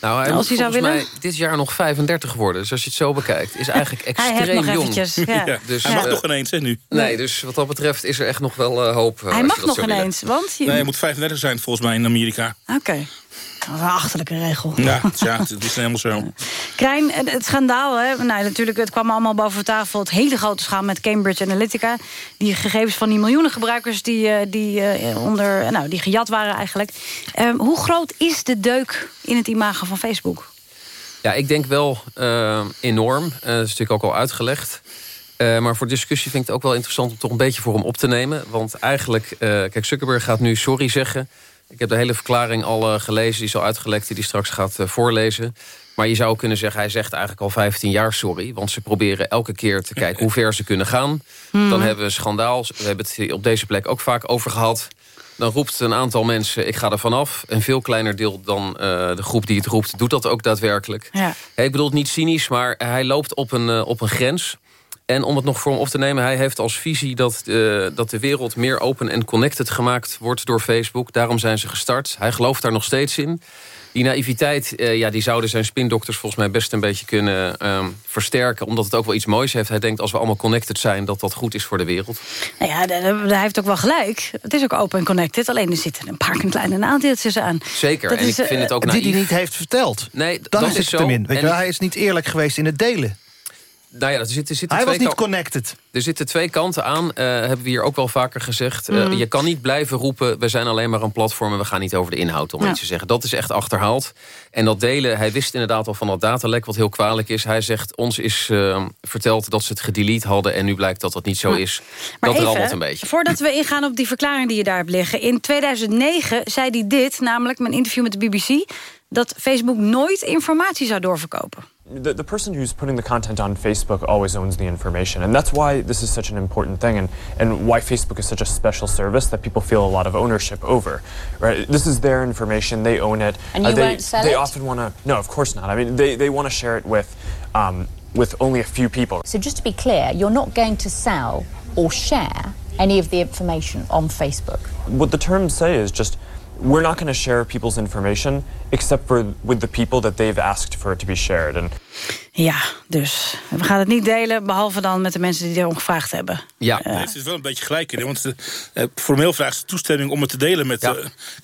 Nou, hij Als hij zou willen? mij dit jaar nog 35 worden. Dus als je het zo bekijkt, is eigenlijk Hij extreem heeft nog jong. eventjes, ja. Dus, hij mag eh, nog ineens, hè, nu? Nee, dus wat dat betreft is er echt nog wel uh, hoop. uh, Hij mag nog ineens, want... je- Nee, hij moet 35 zijn volgens mij in Amerika. Oké. Dat is een achterlijke regel. Ja, tja, het is helemaal zo. Krijn, het schandaal, hè? Nou, natuurlijk, het kwam allemaal boven tafel. Het hele grote schaal met Cambridge Analytica. Die gegevens van die miljoenen gebruikers die, eh, die, eh, onder, nou, die gejat waren eigenlijk. Ehm, hoe groot is de deuk in het imago van Facebook? Ja, ik denk wel eh, enorm. Eh, dat is natuurlijk ook al uitgelegd. Eh, maar voor discussie vind ik het ook wel interessant om toch een beetje voor hem op te nemen. Want eigenlijk, eh, kijk, Zuckerberg gaat nu sorry zeggen. Ik heb de hele verklaring al eh, gelezen, die is al uitgelekt... die hij straks gaat eh, voorlezen. Maar je zou kunnen zeggen, hij zegt eigenlijk al 15 jaar sorry. Want ze proberen elke keer te kijken hoe ver ze kunnen gaan. Hmm. Dan hebben we schandaal. We hebben het op deze plek ook vaak over gehad. Dan roept een aantal mensen, ik ga er vanaf. Een veel kleiner deel dan eh, de groep die het roept... doet dat ook daadwerkelijk. Ja. Hey, ik bedoel het niet cynisch, maar hij loopt op een, op een grens. En om het nog voor hem op te nemen, hij heeft als visie dat, uh, dat de wereld meer open en connected gemaakt wordt door Facebook. Daarom zijn ze gestart. Hij gelooft daar nog steeds in. Die naïviteit, uh, ja, die zouden zijn spindokters volgens mij best een beetje kunnen uh, versterken. Omdat het ook wel iets moois heeft. Hij denkt als we allemaal connected zijn, dat dat goed is voor de wereld. Nou ja, hij heeft ook wel gelijk. Het is ook open en connected. Alleen er zitten een paar kleine nadeeltjes aan. Zeker, dat en is, ik vind het ook Die naïef. hij niet heeft verteld. Nee, Dan dat is het zo. Weet je hij is niet eerlijk geweest in het delen. Nou ja, er zitten, er zitten Hij was niet connected. Er zitten twee kanten aan, eh, hebben we hier ook wel vaker gezegd. Eh, Mhm. je kan niet blijven roepen, we zijn alleen maar een platform... en we gaan niet over de inhoud, om Ja. iets te zeggen. Dat is echt achterhaald. En dat delen, hij wist inderdaad al van dat datalek... wat heel kwalijk is. Hij zegt, ons is eh, verteld dat ze het gedelete hadden... en nu blijkt dat dat niet zo is. Maar dat even, een beetje. voordat we ingaan op die verklaring die je daar hebt liggen. In 2009 zei hij dit, namelijk mijn interview met de BBC... dat Facebook nooit informatie zou doorverkopen. The, the person who's putting the content on Facebook always owns the information. And that's why this is such an important thing and, and why Facebook is such a special service that people feel a lot of ownership over. Right? This is their information, they own it. And you they, won't sell they it? often want to No, of course not. I mean they, they want to share it with um, with only a few people. So just to be clear, you're not going to sell or share any of the information on Facebook. What the terms say is just we're not going to share people's information except for with the people that they've asked for it to be shared. And Ja, dus we gaan het niet delen... behalve dan met de mensen die erom gevraagd hebben. Ja. Nee, het is wel een beetje gelijk in. Want eh, formeel vraagt ze toestemming om het te delen met eh,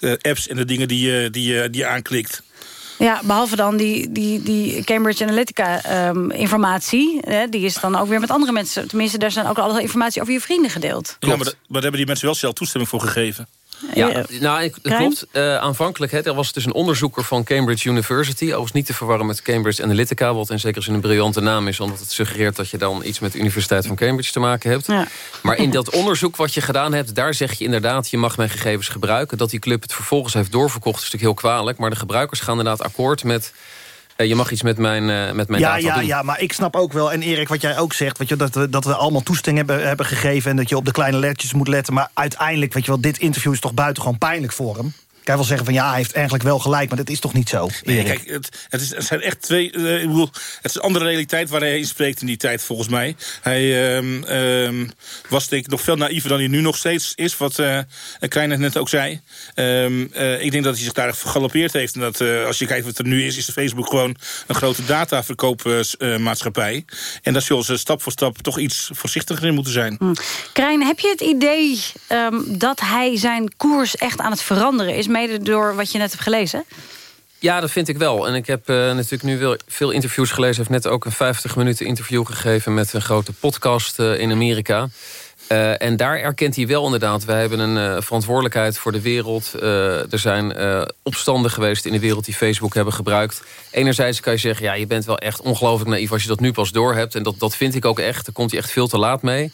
eh, apps en de dingen die, je die, je- die je aanklikt. Ja, behalve dan die, die, die Cambridge Analytica ehm, informatie. Hè, die is dan ook weer met andere mensen. Tenminste, daar zijn ook alle informatie over je vrienden gedeeld. Ja, maar, maar daar hebben die mensen wel zelf toestemming voor gegeven. Ja, Eh, nou, ik- het klopt. Eh, aanvankelijk hè, er was dus een onderzoeker van Cambridge University. Overigens niet te verwarren met Cambridge Analytica... wat in zekere zin een briljante naam is... omdat het suggereert dat je dan iets met de Universiteit van Cambridge te maken hebt. Ja. Maar in dat onderzoek wat je gedaan hebt... daar zeg je inderdaad, je mag mijn gegevens gebruiken. Dat die club het vervolgens heeft doorverkocht is natuurlijk heel kwalijk. Maar de gebruikers gaan inderdaad akkoord met... eh, je mag iets met mijn, eh, met mijn Ja, data ja, doen. ja, maar ik snap ook wel, en Erik, wat jij ook zegt... Weet je, dat, we, dat we allemaal toestemming hebben, hebben gegeven... en dat je op de kleine lettertjes moet letten. Maar uiteindelijk, weet je wel, dit interview is toch buitengewoon pijnlijk voor hem. Kan je wel zeggen van ja, hij heeft eigenlijk wel gelijk... maar dat is toch niet zo, Nee, kijk, het, het, is, het zijn echt twee. eh, ik bedoel, het is een andere realiteit waar hij in spreekt in die tijd, volgens mij. Hij ehm, ehm, was denk ik nog veel naïver dan hij nu nog steeds is, wat eh Kleine net ook zei. Ehm, eh, ik denk dat hij zich daar vergalopeerd heeft. En dat eh, als je kijkt wat er nu is, is Facebook gewoon een grote dataverkoopmaatschappij. en daar zullen ze stap voor stap toch iets voorzichtiger in moeten zijn. Hm. Krijn, heb je het idee ehm, dat hij zijn koers echt aan het veranderen is? Door wat je net hebt gelezen? Ja, dat vind ik wel. En ik heb eh, natuurlijk nu wel veel interviews gelezen. Heeft net ook een 50 minuten interview gegeven... met een grote podcast eh, in Amerika. Eh, en daar erkent hij wel inderdaad... wij hebben een verantwoordelijkheid voor de wereld. Er zijn opstanden geweest in de wereld die Facebook hebben gebruikt. Enerzijds kan je zeggen... ja, je bent wel echt ongelooflijk naïef als je dat nu pas doorhebt. En dat, dat vind ik ook echt. Daar komt hij echt veel te laat mee.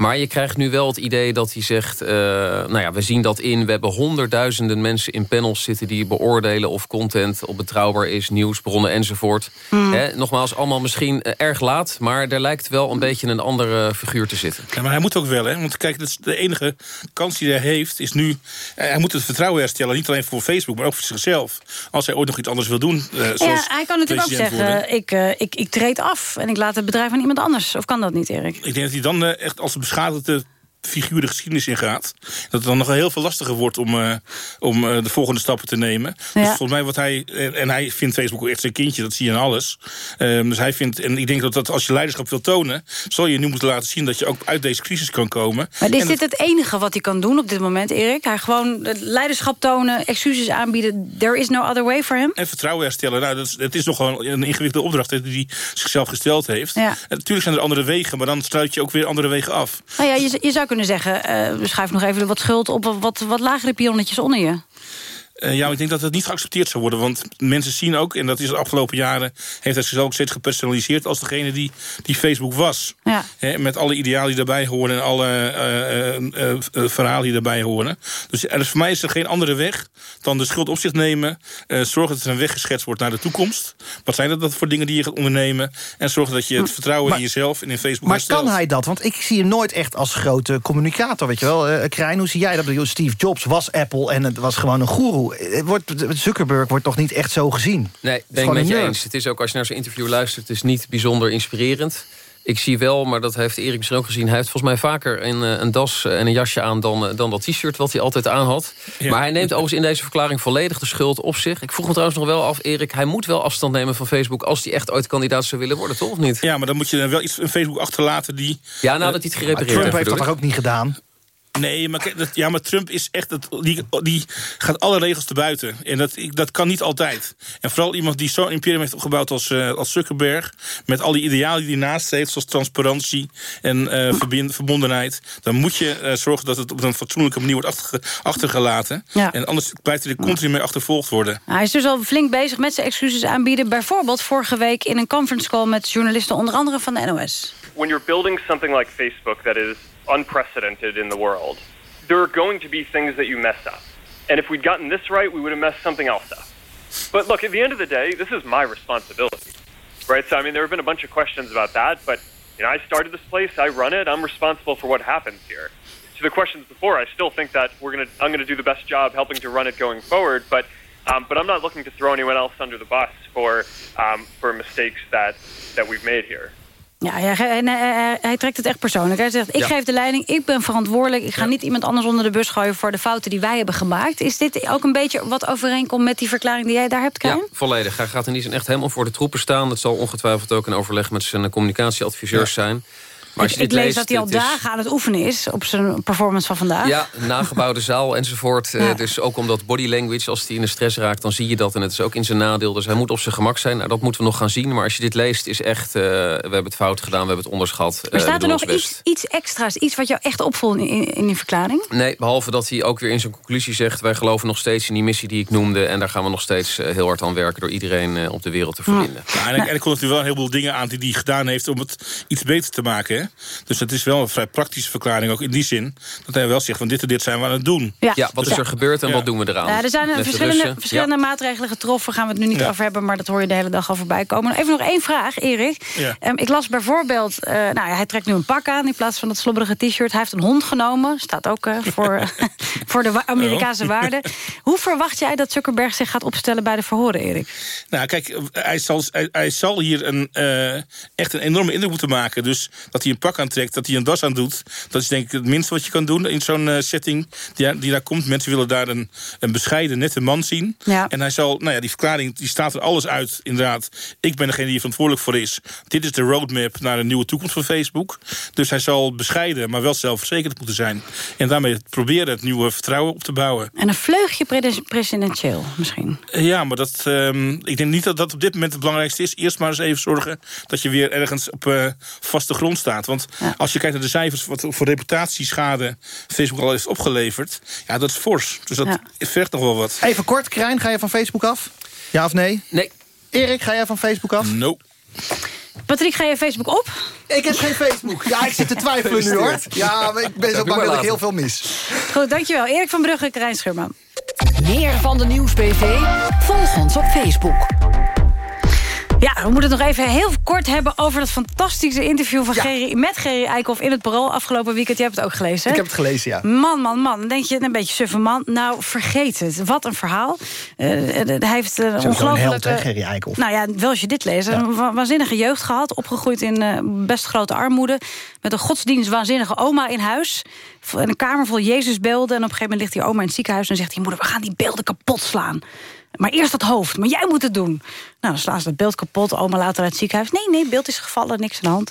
Maar je krijgt nu wel het idee dat hij zegt... eh, nou ja, we zien dat in. We hebben honderdduizenden mensen in panels zitten... die beoordelen of content op betrouwbaar is, nieuwsbronnen enzovoort. Hmm. Hè, nogmaals, allemaal misschien eh, erg laat... maar er lijkt wel een beetje een andere figuur te zitten. Ja, maar hij moet ook wel, hè? Want kijk, dat is de enige kans die hij heeft is nu... eh, hij moet het vertrouwen herstellen, niet alleen voor Facebook, maar ook voor zichzelf. Als hij ooit nog iets anders wil doen. eh, zoals Ja, hij kan natuurlijk ook zeggen, ik, eh, ik, ik treed af... en ik laat het bedrijf aan iemand anders. Of kan dat niet, Erik? Ik denk dat hij dan eh, echt als een beschadigde figuur de geschiedenis ingaat. Dat het dan nog heel veel lastiger wordt om, eh, om eh, de volgende stappen te nemen. Dus volgens mij wat hij... En, en hij vindt Facebook ook echt zijn kindje, dat zie je in alles. Ehm, dus hij vindt... En ik denk dat, dat als je leiderschap wil tonen... zal je nu moeten laten zien dat je ook uit deze crisis kan komen. Maar is En dit het enige wat hij kan doen op dit moment, Erik? Hij gewoon leiderschap tonen, excuses aanbieden. There is no other way for him? En vertrouwen herstellen. Nou, dat is, het is nogal een ingewikkelde opdracht hè, die hij zichzelf gesteld heeft. Ja. En natuurlijk zijn er andere wegen, maar dan sluit je ook weer andere wegen af. Nou ja, je, je zou kunnen zeggen, eh schuif nog even wat schuld op wat, wat lagere pionnetjes onder je. Eh, ja, maar ik denk dat het niet geaccepteerd zou worden. Want mensen zien ook, en dat is de afgelopen jaren... heeft hij zichzelf ook steeds gepersonaliseerd als degene die, die Facebook was. Ja. Met alle idealen die daarbij horen en alle eh, eh, verhalen die daarbij horen. Dus er is, voor mij is er geen andere weg dan de schuld op zich nemen. zorgen dat er een weg geschetst wordt naar de toekomst. Wat zijn dat voor dingen die je gaat ondernemen? En zorgen dat je het vertrouwen in jezelf en in Facebook Maar herstelt. kan hij dat? Want ik zie hem nooit echt als grote communicator, weet je wel. Krijn, hoe zie jij dat? Steve Jobs was Apple en het was gewoon een goeroe. Eh, Wordt, Zuckerberg wordt toch niet echt zo gezien? Nee, ben ik gewoon met een je nerd. eens. Het is ook als je naar zijn interview luistert... het is niet bijzonder inspirerend. Ik zie wel, maar dat heeft Erik misschien ook gezien... hij heeft volgens mij vaker een, eh, een das en een jasje aan... dan, eh, dan dat t-shirt wat hij altijd aan had. Maar hij neemt overigens in deze verklaring volledig de schuld op zich. Ik vroeg me trouwens nog wel af, Erik... hij moet wel afstand nemen van Facebook... als hij echt ooit kandidaat zou willen worden, toch? Of niet? Ja, maar dan moet je wel iets in Facebook achterlaten die... Ja, nadat hij het gerepareerd heeft. Trump heeft dat toch ook niet gedaan? Nee, maar, dat, ja, maar Trump is echt... Dat, die, die gaat alle regels te buiten. En dat, ik- dat kan niet altijd. En vooral iemand die zo'n imperium heeft opgebouwd als, eh, als Zuckerberg... met al die idealen die hij naast heeft... zoals transparantie en eh, verbind- verbondenheid... dan moet je eh, zorgen dat het op een fatsoenlijke manier wordt achterge- achtergelaten. Ja. En anders blijft hij er continu mee achtervolgd worden. Hij is dus al flink bezig met zijn excuses aanbieden. Bijvoorbeeld vorige week in een conference call met journalisten... onder andere van de NOS. when you're building something like Facebook that is unprecedented in the world, there are going to be things that you mess up. And if we'd gotten this right, we would have messed something else up. But look, at the end of the day, this is my responsibility. Right? So I mean there have been a bunch of questions about that, but you know, I started this place, I run it, I'm responsible for what happens here. To the questions before, I still think that we're gonna I'm gonna do the best job helping to run it going forward, but um, but I'm not looking to throw anyone else under the bus for um, for mistakes that that we've made here. Ja, hij, hij, hij- hij trekt het echt persoonlijk. Hij zegt, ik Ja. geef de leiding, ik ben verantwoordelijk... ik ga niet iemand anders onder de bus gooien voor de fouten die wij hebben gemaakt. Is dit ook een beetje wat overeenkomt met die verklaring die jij daar hebt, Krijn? Ja, volledig. Hij gaat in die zin echt helemaal voor de troepen staan. Dat zal ongetwijfeld ook een overleg met zijn communicatieadviseurs zijn. Maar als Ik, je ik dit lees leest, dat hij al is- dagen aan het oefenen is... op zijn performance van vandaag. Ja, nagebouwde zaal enzovoort. Eh, Ja. Dus ook omdat body language, als hij in de stress raakt... dan zie je dat en het is ook in zijn nadeel. Dus hij moet op zijn gemak zijn. Nou, dat moeten we nog gaan zien. Maar als je dit leest, is echt... eh, we hebben het fout gedaan, we hebben het onderschat. Maar Eh, staat we er nog iets, iets extra's? Iets wat jou echt opvalt in, in, in die verklaring? Nee, behalve dat hij ook weer in zijn conclusie zegt... wij geloven nog steeds in die missie die ik noemde... en daar gaan we nog steeds heel hard aan werken... door iedereen op de wereld te verbinden. Ja, en, en ik kon natuurlijk wel een heleboel dingen aan die hij gedaan heeft... om het iets beter te maken. Hè? Dus het is wel een vrij praktische verklaring, ook in die zin... dat hij wel zegt van dit en dit zijn we aan het doen. Ja. wat Dus- is er gebeurd en Ja. wat doen we eraan? Ja, er zijn verschillende, verschillende Ja. maatregelen getroffen. Gaan we het nu niet Ja. over hebben, maar dat hoor je de hele dag al voorbij komen. Even nog één vraag, Erik. Ja. Ehm, ik las bijvoorbeeld, eh, nou ja, hij trekt nu een pak aan... in plaats van dat slobberige t-shirt. Hij heeft een hond genomen. Staat ook eh, voor, voor de wa- Amerikaanse Oh. waarden. Hoe verwacht jij dat Zuckerberg zich gaat opstellen bij de verhoren, Erik? Nou, kijk, hij zal, hij, hij zal hier een, eh, echt een enorme indruk moeten maken. Dus dat hij een pak aantrekt, dat hij een das aan doet... dat is denk ik het minste wat je kan doen in zo'n eh, setting die, die daar komt. Mensen willen daar een, een bescheiden, nette man zien. Ja. En hij zal, nou ja, die verklaring, die staat er alles uit, inderdaad. Ik ben degene die hier verantwoordelijk voor is. Dit is de roadmap naar een nieuwe toekomst van Facebook. Dus hij zal bescheiden, maar wel zelfverzekerd moeten zijn. En daarmee proberen het nieuwe vertrouwen op te bouwen. En een vleugje pre- presidentieel misschien. Eh, Ja, maar dat, ehm, ik denk niet dat dat op dit moment het belangrijkste is. Eerst maar eens even zorgen dat je weer ergens op eh, vaste grond staat. Want als je kijkt naar de cijfers... wat voor reputatieschade Facebook al heeft opgeleverd... ja, dat is fors. Dus dat Ja. vergt nog wel wat. Even kort, Krijn, ga je van Facebook af? Ja of nee? Nee. Erik, ga jij van Facebook af? No. Patrick, ga je Facebook op? Ik heb geen Facebook. Ja, ik zit te twijfelen nu hoor. Ja, maar ik ben zo bang dat ik heel veel mis. Goed, dankjewel. Erik van Brugge, Karijn Schurman. Meer van de Nieuwsbv? Volg ons op Facebook. Ja, we moeten het nog even heel kort hebben over dat fantastische interview van Gerry, met Gerry Eikhoff in het Parool afgelopen weekend. Jij hebt het ook gelezen, hè? Ik heb het gelezen, ja. Man, man, man. Dan denk je, een beetje suffe man. Nou, vergeet het. Wat een verhaal. Eh, hij heeft een ongelooflijk... held, hè, Gerry Eikhoff. Nou ja, wel als je dit leest. Een wa- waanzinnige jeugd gehad. Opgegroeid in eh, best grote armoede. Met een godsdienst waanzinnige oma in huis. En een kamer vol Jezusbeelden. En op een gegeven moment ligt die oma in het ziekenhuis... en zegt hij, moeder, we gaan die beelden kapot slaan. Maar eerst dat hoofd, maar jij moet het doen. Nou, dan slaan ze dat beeld kapot. Oma later uit het ziekenhuis. Nee, nee, beeld is gevallen, niks aan de hand.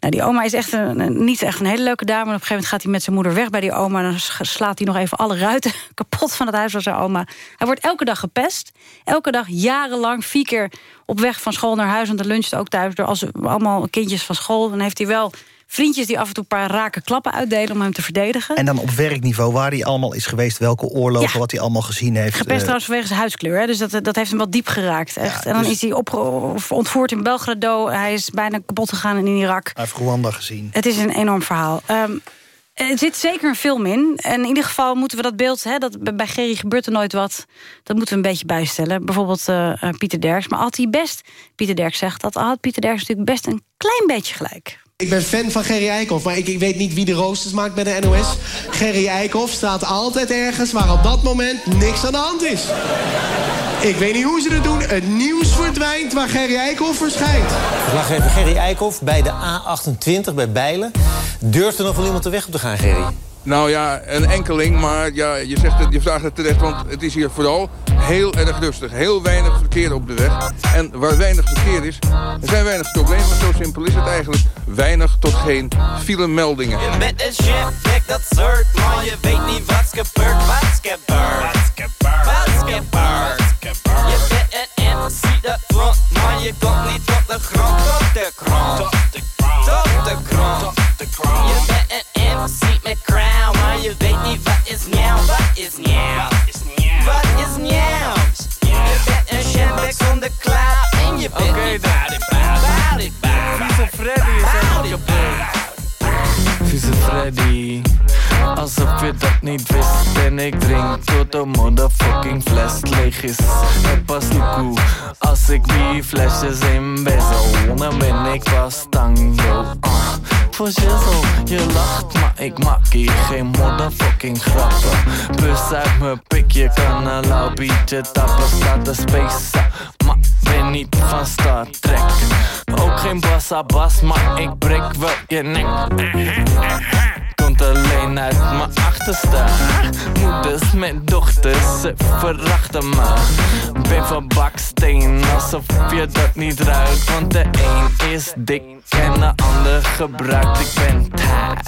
Nou, die oma is echt een, niet echt een hele leuke dame. En op een gegeven moment gaat hij met zijn moeder weg bij die oma... en dan slaat hij nog even alle ruiten kapot van het huis van zijn oma. Hij wordt elke dag gepest. Elke dag jarenlang, vier keer op weg van school naar huis... en dan luncht ook thuis door als allemaal kindjes van school. Dan heeft hij wel vriendjes die af en toe een paar rake klappen uitdelen... om hem te verdedigen. En dan op werkniveau, waar hij allemaal is geweest... welke oorlogen, Ja. wat hij allemaal gezien heeft. Gepest eh, trouwens vanwege zijn huidskleur. Hè? Dus dat, dat heeft hem wel diep geraakt. Echt. en dan dus- is hij ontvoerd in Belgrado. Hij is bijna kapot gegaan in Irak. Hij heeft Rwanda gezien. Het is een enorm verhaal. Ehm, er zit zeker een film in. En in ieder geval moeten we dat beeld... Hè, dat bij- bij Gerry gebeurt er nooit wat... dat moeten we een beetje bijstellen. Bijvoorbeeld eh, eh, Pieter Derks. Maar had hij best... Pieter Derks zegt dat had Pieter Derks natuurlijk best een klein beetje gelijk. Ik ben fan van Gerry Eikhoff, maar ik, ik weet niet wie de roosters maakt bij de NOS. Gerry Eikhoff staat altijd ergens waar op dat moment niks aan de hand is. Ik weet niet hoe ze dat doen. Het nieuws verdwijnt waar Gerry Eikhoff verschijnt. Verslaggever Gerry Eikhoff bij de A28 bij Bijlen. Durft er nog wel iemand de weg op te gaan, Gerry? Nou ja, een enkeling, maar ja, je, zegt het, je vraagt het terecht, want het is hier vooral heel erg rustig. Heel weinig verkeer op de weg. En waar weinig verkeer is, er zijn weinig problemen. Zo simpel is het eigenlijk. Weinig tot geen filemeldingen. Je bent een chef, kijk dat soort, maar je weet niet wat's gebeurd, wat's gebeurd. Wat's gebeurd, wat's gebeurd. Je bent een MC dat front, maar je komt niet tot de grond, tot de grond. Tot de grond, tot de grond. Tot de grond. Je maar je weet niet wat is nieuw, wat is nieuw. Wat is nieuw? Je bent een shambek zonder klaar en je bent niet bout it, bout it. Vieze Freddy is ook kapot. Vieze Freddy. Alsof je dat niet wist En ik drink tot de motherfucking fles leeg is Het pas cool Als ik die flesjes in bezel Dan ben ik pas tang, yo uh. Je lacht maar ik maak hier geen motherfucking grappen. Bus uit mijn pik, je kan een lauw biertje tappen Staat de space. Maar ben niet van Star Trek. Ook geen bassa bas, maar ik breek wel je nek Alleen uit mijn achterste. Moeders met dochters, ze verachten me Ben van baksteen, alsof je dat niet ruikt. Want de een is dik en de ander gebruikt. Ik ben taag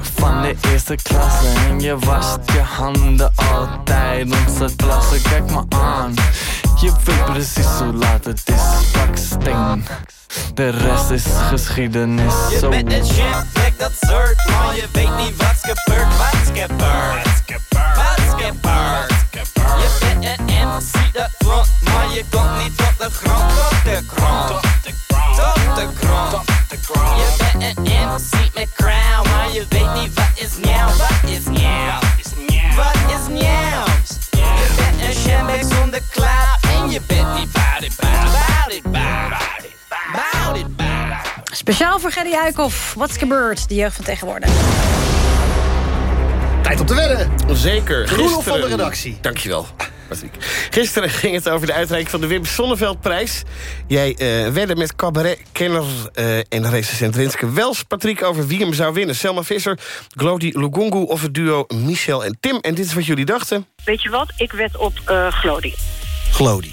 van de eerste klasse. En je wast je handen altijd Onze klasse, kijk me aan Je weet precies hoe laat het is. Baksteen De rest is geschiedenis. Je Zo. bent een shit, dat soort Maar je weet niet wat's gebeurd, wat's gebeurd Wat's gebeurd Je bent een MC dat front Maar je komt niet tot de grond, de grond Gerry Eikhoff. What's gebeurd? De jeugd van tegenwoordig. Tijd om te wedden. Zeker. Groenhof van de redactie. Dankjewel. Patrick. Gisteren ging het over de uitreiking van de Wim Sonneveldprijs. Jij eh wedde met cabaret-kenner eh, en recensent Rinske Wels... Patrick, over wie hem zou winnen. Selma Visser, Glody Lugungu of het duo Michel en Tim. En dit is wat jullie dachten. Weet je wat? Ik wed op uh, Glody. Glody.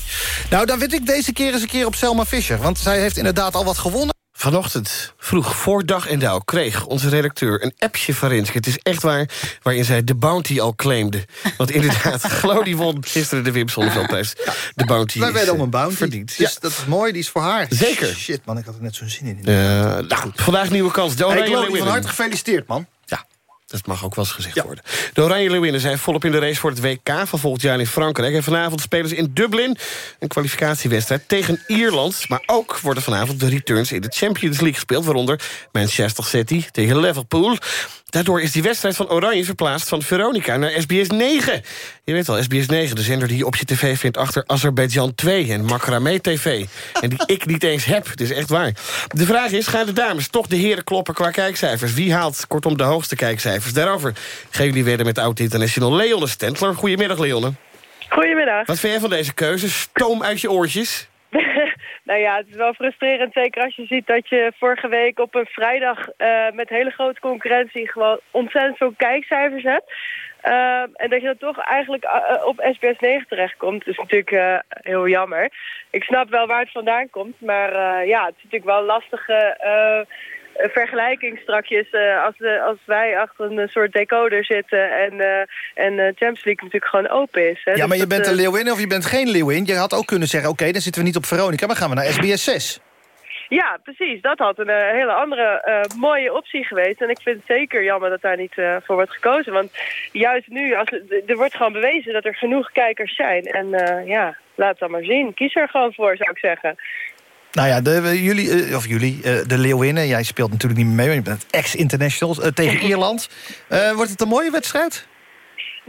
Nou, dan weet ik deze keer eens een keer op Selma Fischer. Want zij heeft inderdaad al wat gewonnen. Vanochtend, vroeg voor dag en dauw, kreeg onze redacteur een appje van Rinske. Het is echt waar, waarin zij de bounty al claimde. Want inderdaad, Glody won gisteren de Wim Sonneveldprijs. De bounty Wij werden om eh, een bounty. verdiend. Dus dat is mooi, die is voor haar. Zeker. Shit, man, ik had er net zo'n zin in. Eh, nou, vandaag nieuwe kans. De Hey, Glody, van harte gefeliciteerd, man. Dat mag ook wel eens gezegd worden. De Oranje Leeuwinnen zijn volop in de race voor het WK van volgend jaar in Frankrijk. En vanavond spelen ze in Dublin een kwalificatiewedstrijd tegen Ierland. Maar ook worden vanavond de returns in de Champions League gespeeld... waaronder Manchester City tegen Liverpool. Daardoor is die wedstrijd van Oranje verplaatst van Veronica naar SBS 9. Je weet wel, SBS 9, de zender die je op je tv vindt... achter Azerbeidzjan 2 en Makramé TV. En die ik niet eens heb, het is echt waar. De vraag is, gaan de dames toch de heren kloppen qua kijkcijfers? Wie haalt kortom de hoogste kijkcijfers? Daarover gaan jullie wedden met oud-international Leone Stentler. Goedemiddag, Leone. Goedemiddag. Wat vind jij van deze keuze? Stoom uit je oortjes? Nou ja, het is wel frustrerend. Zeker als je ziet dat je vorige week op een vrijdag eh, met hele grote concurrentie gewoon ontzettend veel kijkcijfers hebt. Uh, en dat je dan toch eigenlijk uh, op SBS 9 terechtkomt, is natuurlijk heel jammer. Ik snap wel waar het vandaan komt, maar ja, het is natuurlijk wel lastige vergelijking strakjes uh, als, de, als wij achter een soort decoder zitten en, uh, en Champions League natuurlijk gewoon open is. Hè? Ja, dus maar je dat, bent een leeuwin of je bent geen leeuwin. Je had ook kunnen zeggen, oké, okay, dan zitten we niet op Veronica, maar gaan we naar SBS 6. Ja, precies. Dat had een uh, hele andere uh, mooie optie geweest. En ik vind het zeker jammer dat daar niet uh, voor wordt gekozen. Want juist nu, als, er wordt gewoon bewezen dat er genoeg kijkers zijn. En ja, laat het dan maar zien. Kies er gewoon voor, zou ik zeggen. Nou ja, de, jullie, of jullie, de Leeuwinnen. Jij speelt natuurlijk niet meer mee, want je bent ex-international tegen Ierland. wordt het een mooie wedstrijd?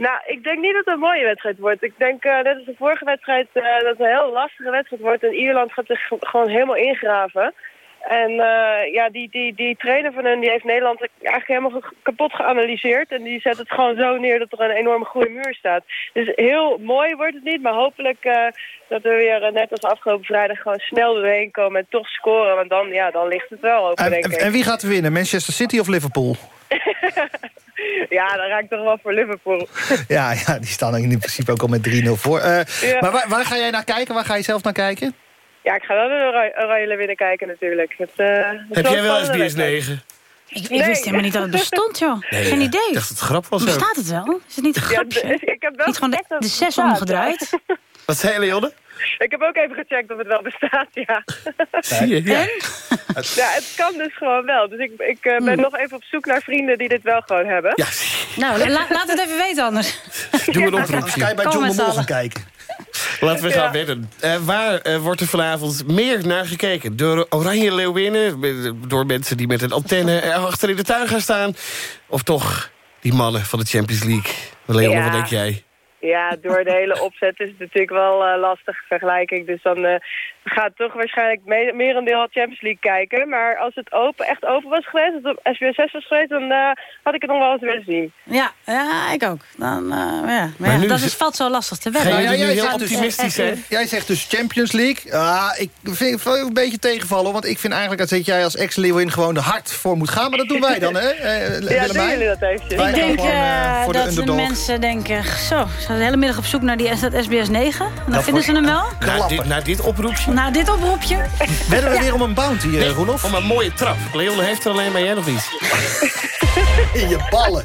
Nou, ik denk niet dat het een mooie wedstrijd wordt. Ik denk, uh, net als de vorige wedstrijd, uh, dat het een heel lastige wedstrijd wordt. En Ierland gaat zich gewoon helemaal ingraven. En eh, ja, die, die, die trainer van hun die heeft Nederland eigenlijk helemaal kapot geanalyseerd. En die zet het gewoon zo neer dat er een enorme goede muur staat. Dus heel mooi wordt het niet, maar hopelijk eh, dat we weer eh, net als afgelopen vrijdag gewoon snel doorheen komen en toch scoren. Want dan, ja, dan ligt het wel open, En, denk en, ik. en wie gaat er winnen? Manchester City of Liverpool? Ja, dan raak ik toch wel voor Liverpool. Ja, ja die staan in principe ook al met 3-0 voor. Ja. Maar waar, waar ga jij naar kijken? Waar ga je zelf naar kijken? Ja, ik ga wel naar Oranje, winnen kijken natuurlijk. Het, eh, het Heb jij wel SBS wedstrijd. 9? Ik, ik wist helemaal niet dat het bestond, joh. Nee, Geen ja. idee. Ik dacht dat het grap was. Bestaat het wel? Is het niet een grapje? ik heb wel niet gewoon de, de het zes bestaat, omgedraaid? Wat zei je, Leonne? Ik heb ook even gecheckt of het wel bestaat, ja. Zie je, ja. Ja, het kan dus gewoon wel. Dus ik, ik eh, ben nog even op zoek naar vrienden die dit wel gewoon hebben. Ja. Nou, la- laat het even weten anders. Doe een Kan oproepje. je bij John de Mol gaan kijken? Laten we Ja. gaan wedden. Eh, waar eh, wordt er vanavond meer naar gekeken? Door Oranje Leeuwinnen? Door mensen die met een antenne er achter in de tuin gaan staan? Of toch die mannen van de Champions League? Leon, Ja. wat denk jij? Ja, door de hele opzet is het natuurlijk wel eh lastig vergelijking. Dus dan eh, gaat toch waarschijnlijk me merendeel Champions League kijken. Maar als het open, echt open was geweest, als het op SBS 6 was geweest, dan eh, had ik het nog wel eens willen zien. Ja, ja ik ook. Dan, eh, ja. Maar, ja, dat is- valt zo lastig te nu heel zegt dus- optimistisch zijn? Jij zegt dus Champions League. Ah, ik vind het een beetje tegenvallen. Want ik vind eigenlijk dat jij als ex-Leeuwin gewoon de hard voor moet gaan. Maar dat doen wij dan, hè? Eh, Ja, Willemijn? doen jullie dat eventjes? Wij Ik denk gewoon, eh, eh, voor de dat de underdog. mensen denken... Zo, ze zijn de hele middag op zoek naar die dat SBS 9. En dan Dat vinden ze hem wel. Na dit, na dit oproepje? Na dit oproepje. Wedden we weer om een bounty, eh, Nee, Roelof? Om een mooie trap. Leon heeft er alleen maar jij nog niet. In je ballen.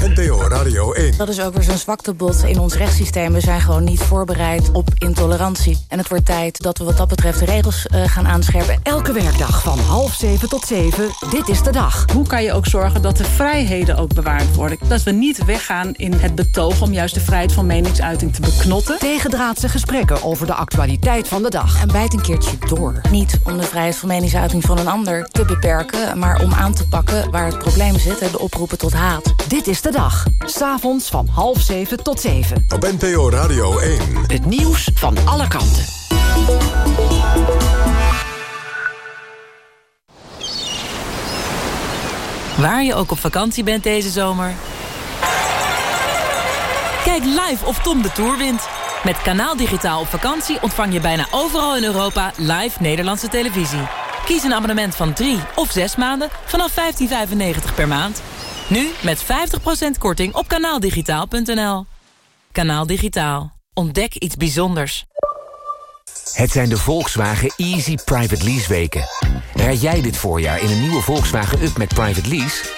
NTO Radio 1. Dat is ook weer zo'n zwaktebod in ons rechtssysteem. We zijn gewoon niet voorbereid op intolerantie. En het wordt tijd dat we wat dat betreft de regels eh, gaan aanscherpen. Elke werkdag van half zeven tot zeven. Dit is de dag. Hoe kan je ook zorgen dat de vrijheden ook bewaard worden? Dat we niet weggaan in het betoog om juist de vrijheid van meningsuiting te beknotten. Tegendraadse gesprekken over de actualiteit van de dag. En bijt een keertje door. Niet om de vrijheid van meningsuiting van een ander te beperken... maar om aan te pakken waar het probleem zit, hè, de oproepen tot haat. Dit is de dag. S'avonds van half zeven tot zeven. Op NPO Radio 1. Het nieuws van alle kanten. Waar je ook op vakantie bent deze zomer. Kijk live of Tom de Tour wint. Met Kanaal Digitaal op vakantie ontvang je bijna overal in Europa live Nederlandse televisie. Kies een abonnement van 3 of 6 maanden vanaf 15,95 per maand. Nu met 50% korting op kanaaldigitaal.nl. Kanaal Digitaal. Ontdek iets bijzonders. Het zijn de Volkswagen Easy Private Lease weken. Rijd jij dit voorjaar in een nieuwe Volkswagen Up met Private Lease?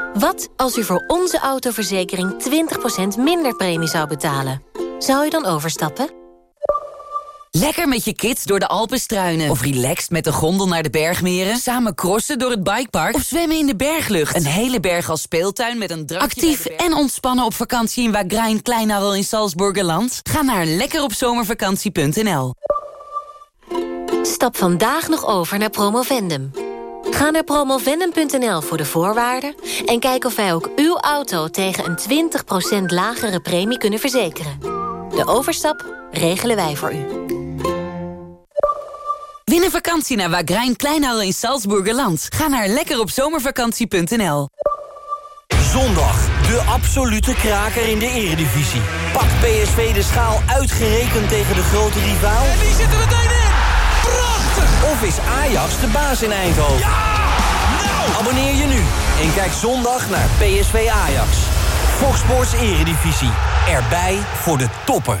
Wat als u voor onze autoverzekering 20% minder premie zou betalen? Zou u dan overstappen? Lekker met je kids door de Alpen struinen. Of relaxed met de gondel naar de bergmeren. Samen crossen door het bikepark. Of zwemmen in de berglucht. Een hele berg als speeltuin met een drankje Actief en ontspannen op vakantie in Wagrain Kleinarel in Salzburgerland. Ga naar lekkeropzomervakantie.nl Stap vandaag nog over naar Promovendum. Ga naar promovendum.nl voor de voorwaarden... en kijk of wij ook uw auto tegen een 20% lagere premie kunnen verzekeren. De overstap regelen wij voor u. Win een vakantie naar Wagrain Kleinarel in Salzburgerland. Ga naar lekkeropzomervakantie.nl Zondag, de absolute kraker in de eredivisie. Pakt PSV de schaal uitgerekend tegen de grote rivaal? En die zitten meteen in! Of is Ajax de baas in Eindhoven? Ja! Nou! Abonneer je nu en kijk zondag naar PSV Ajax. Fox Sports Eredivisie. Erbij voor de toppen.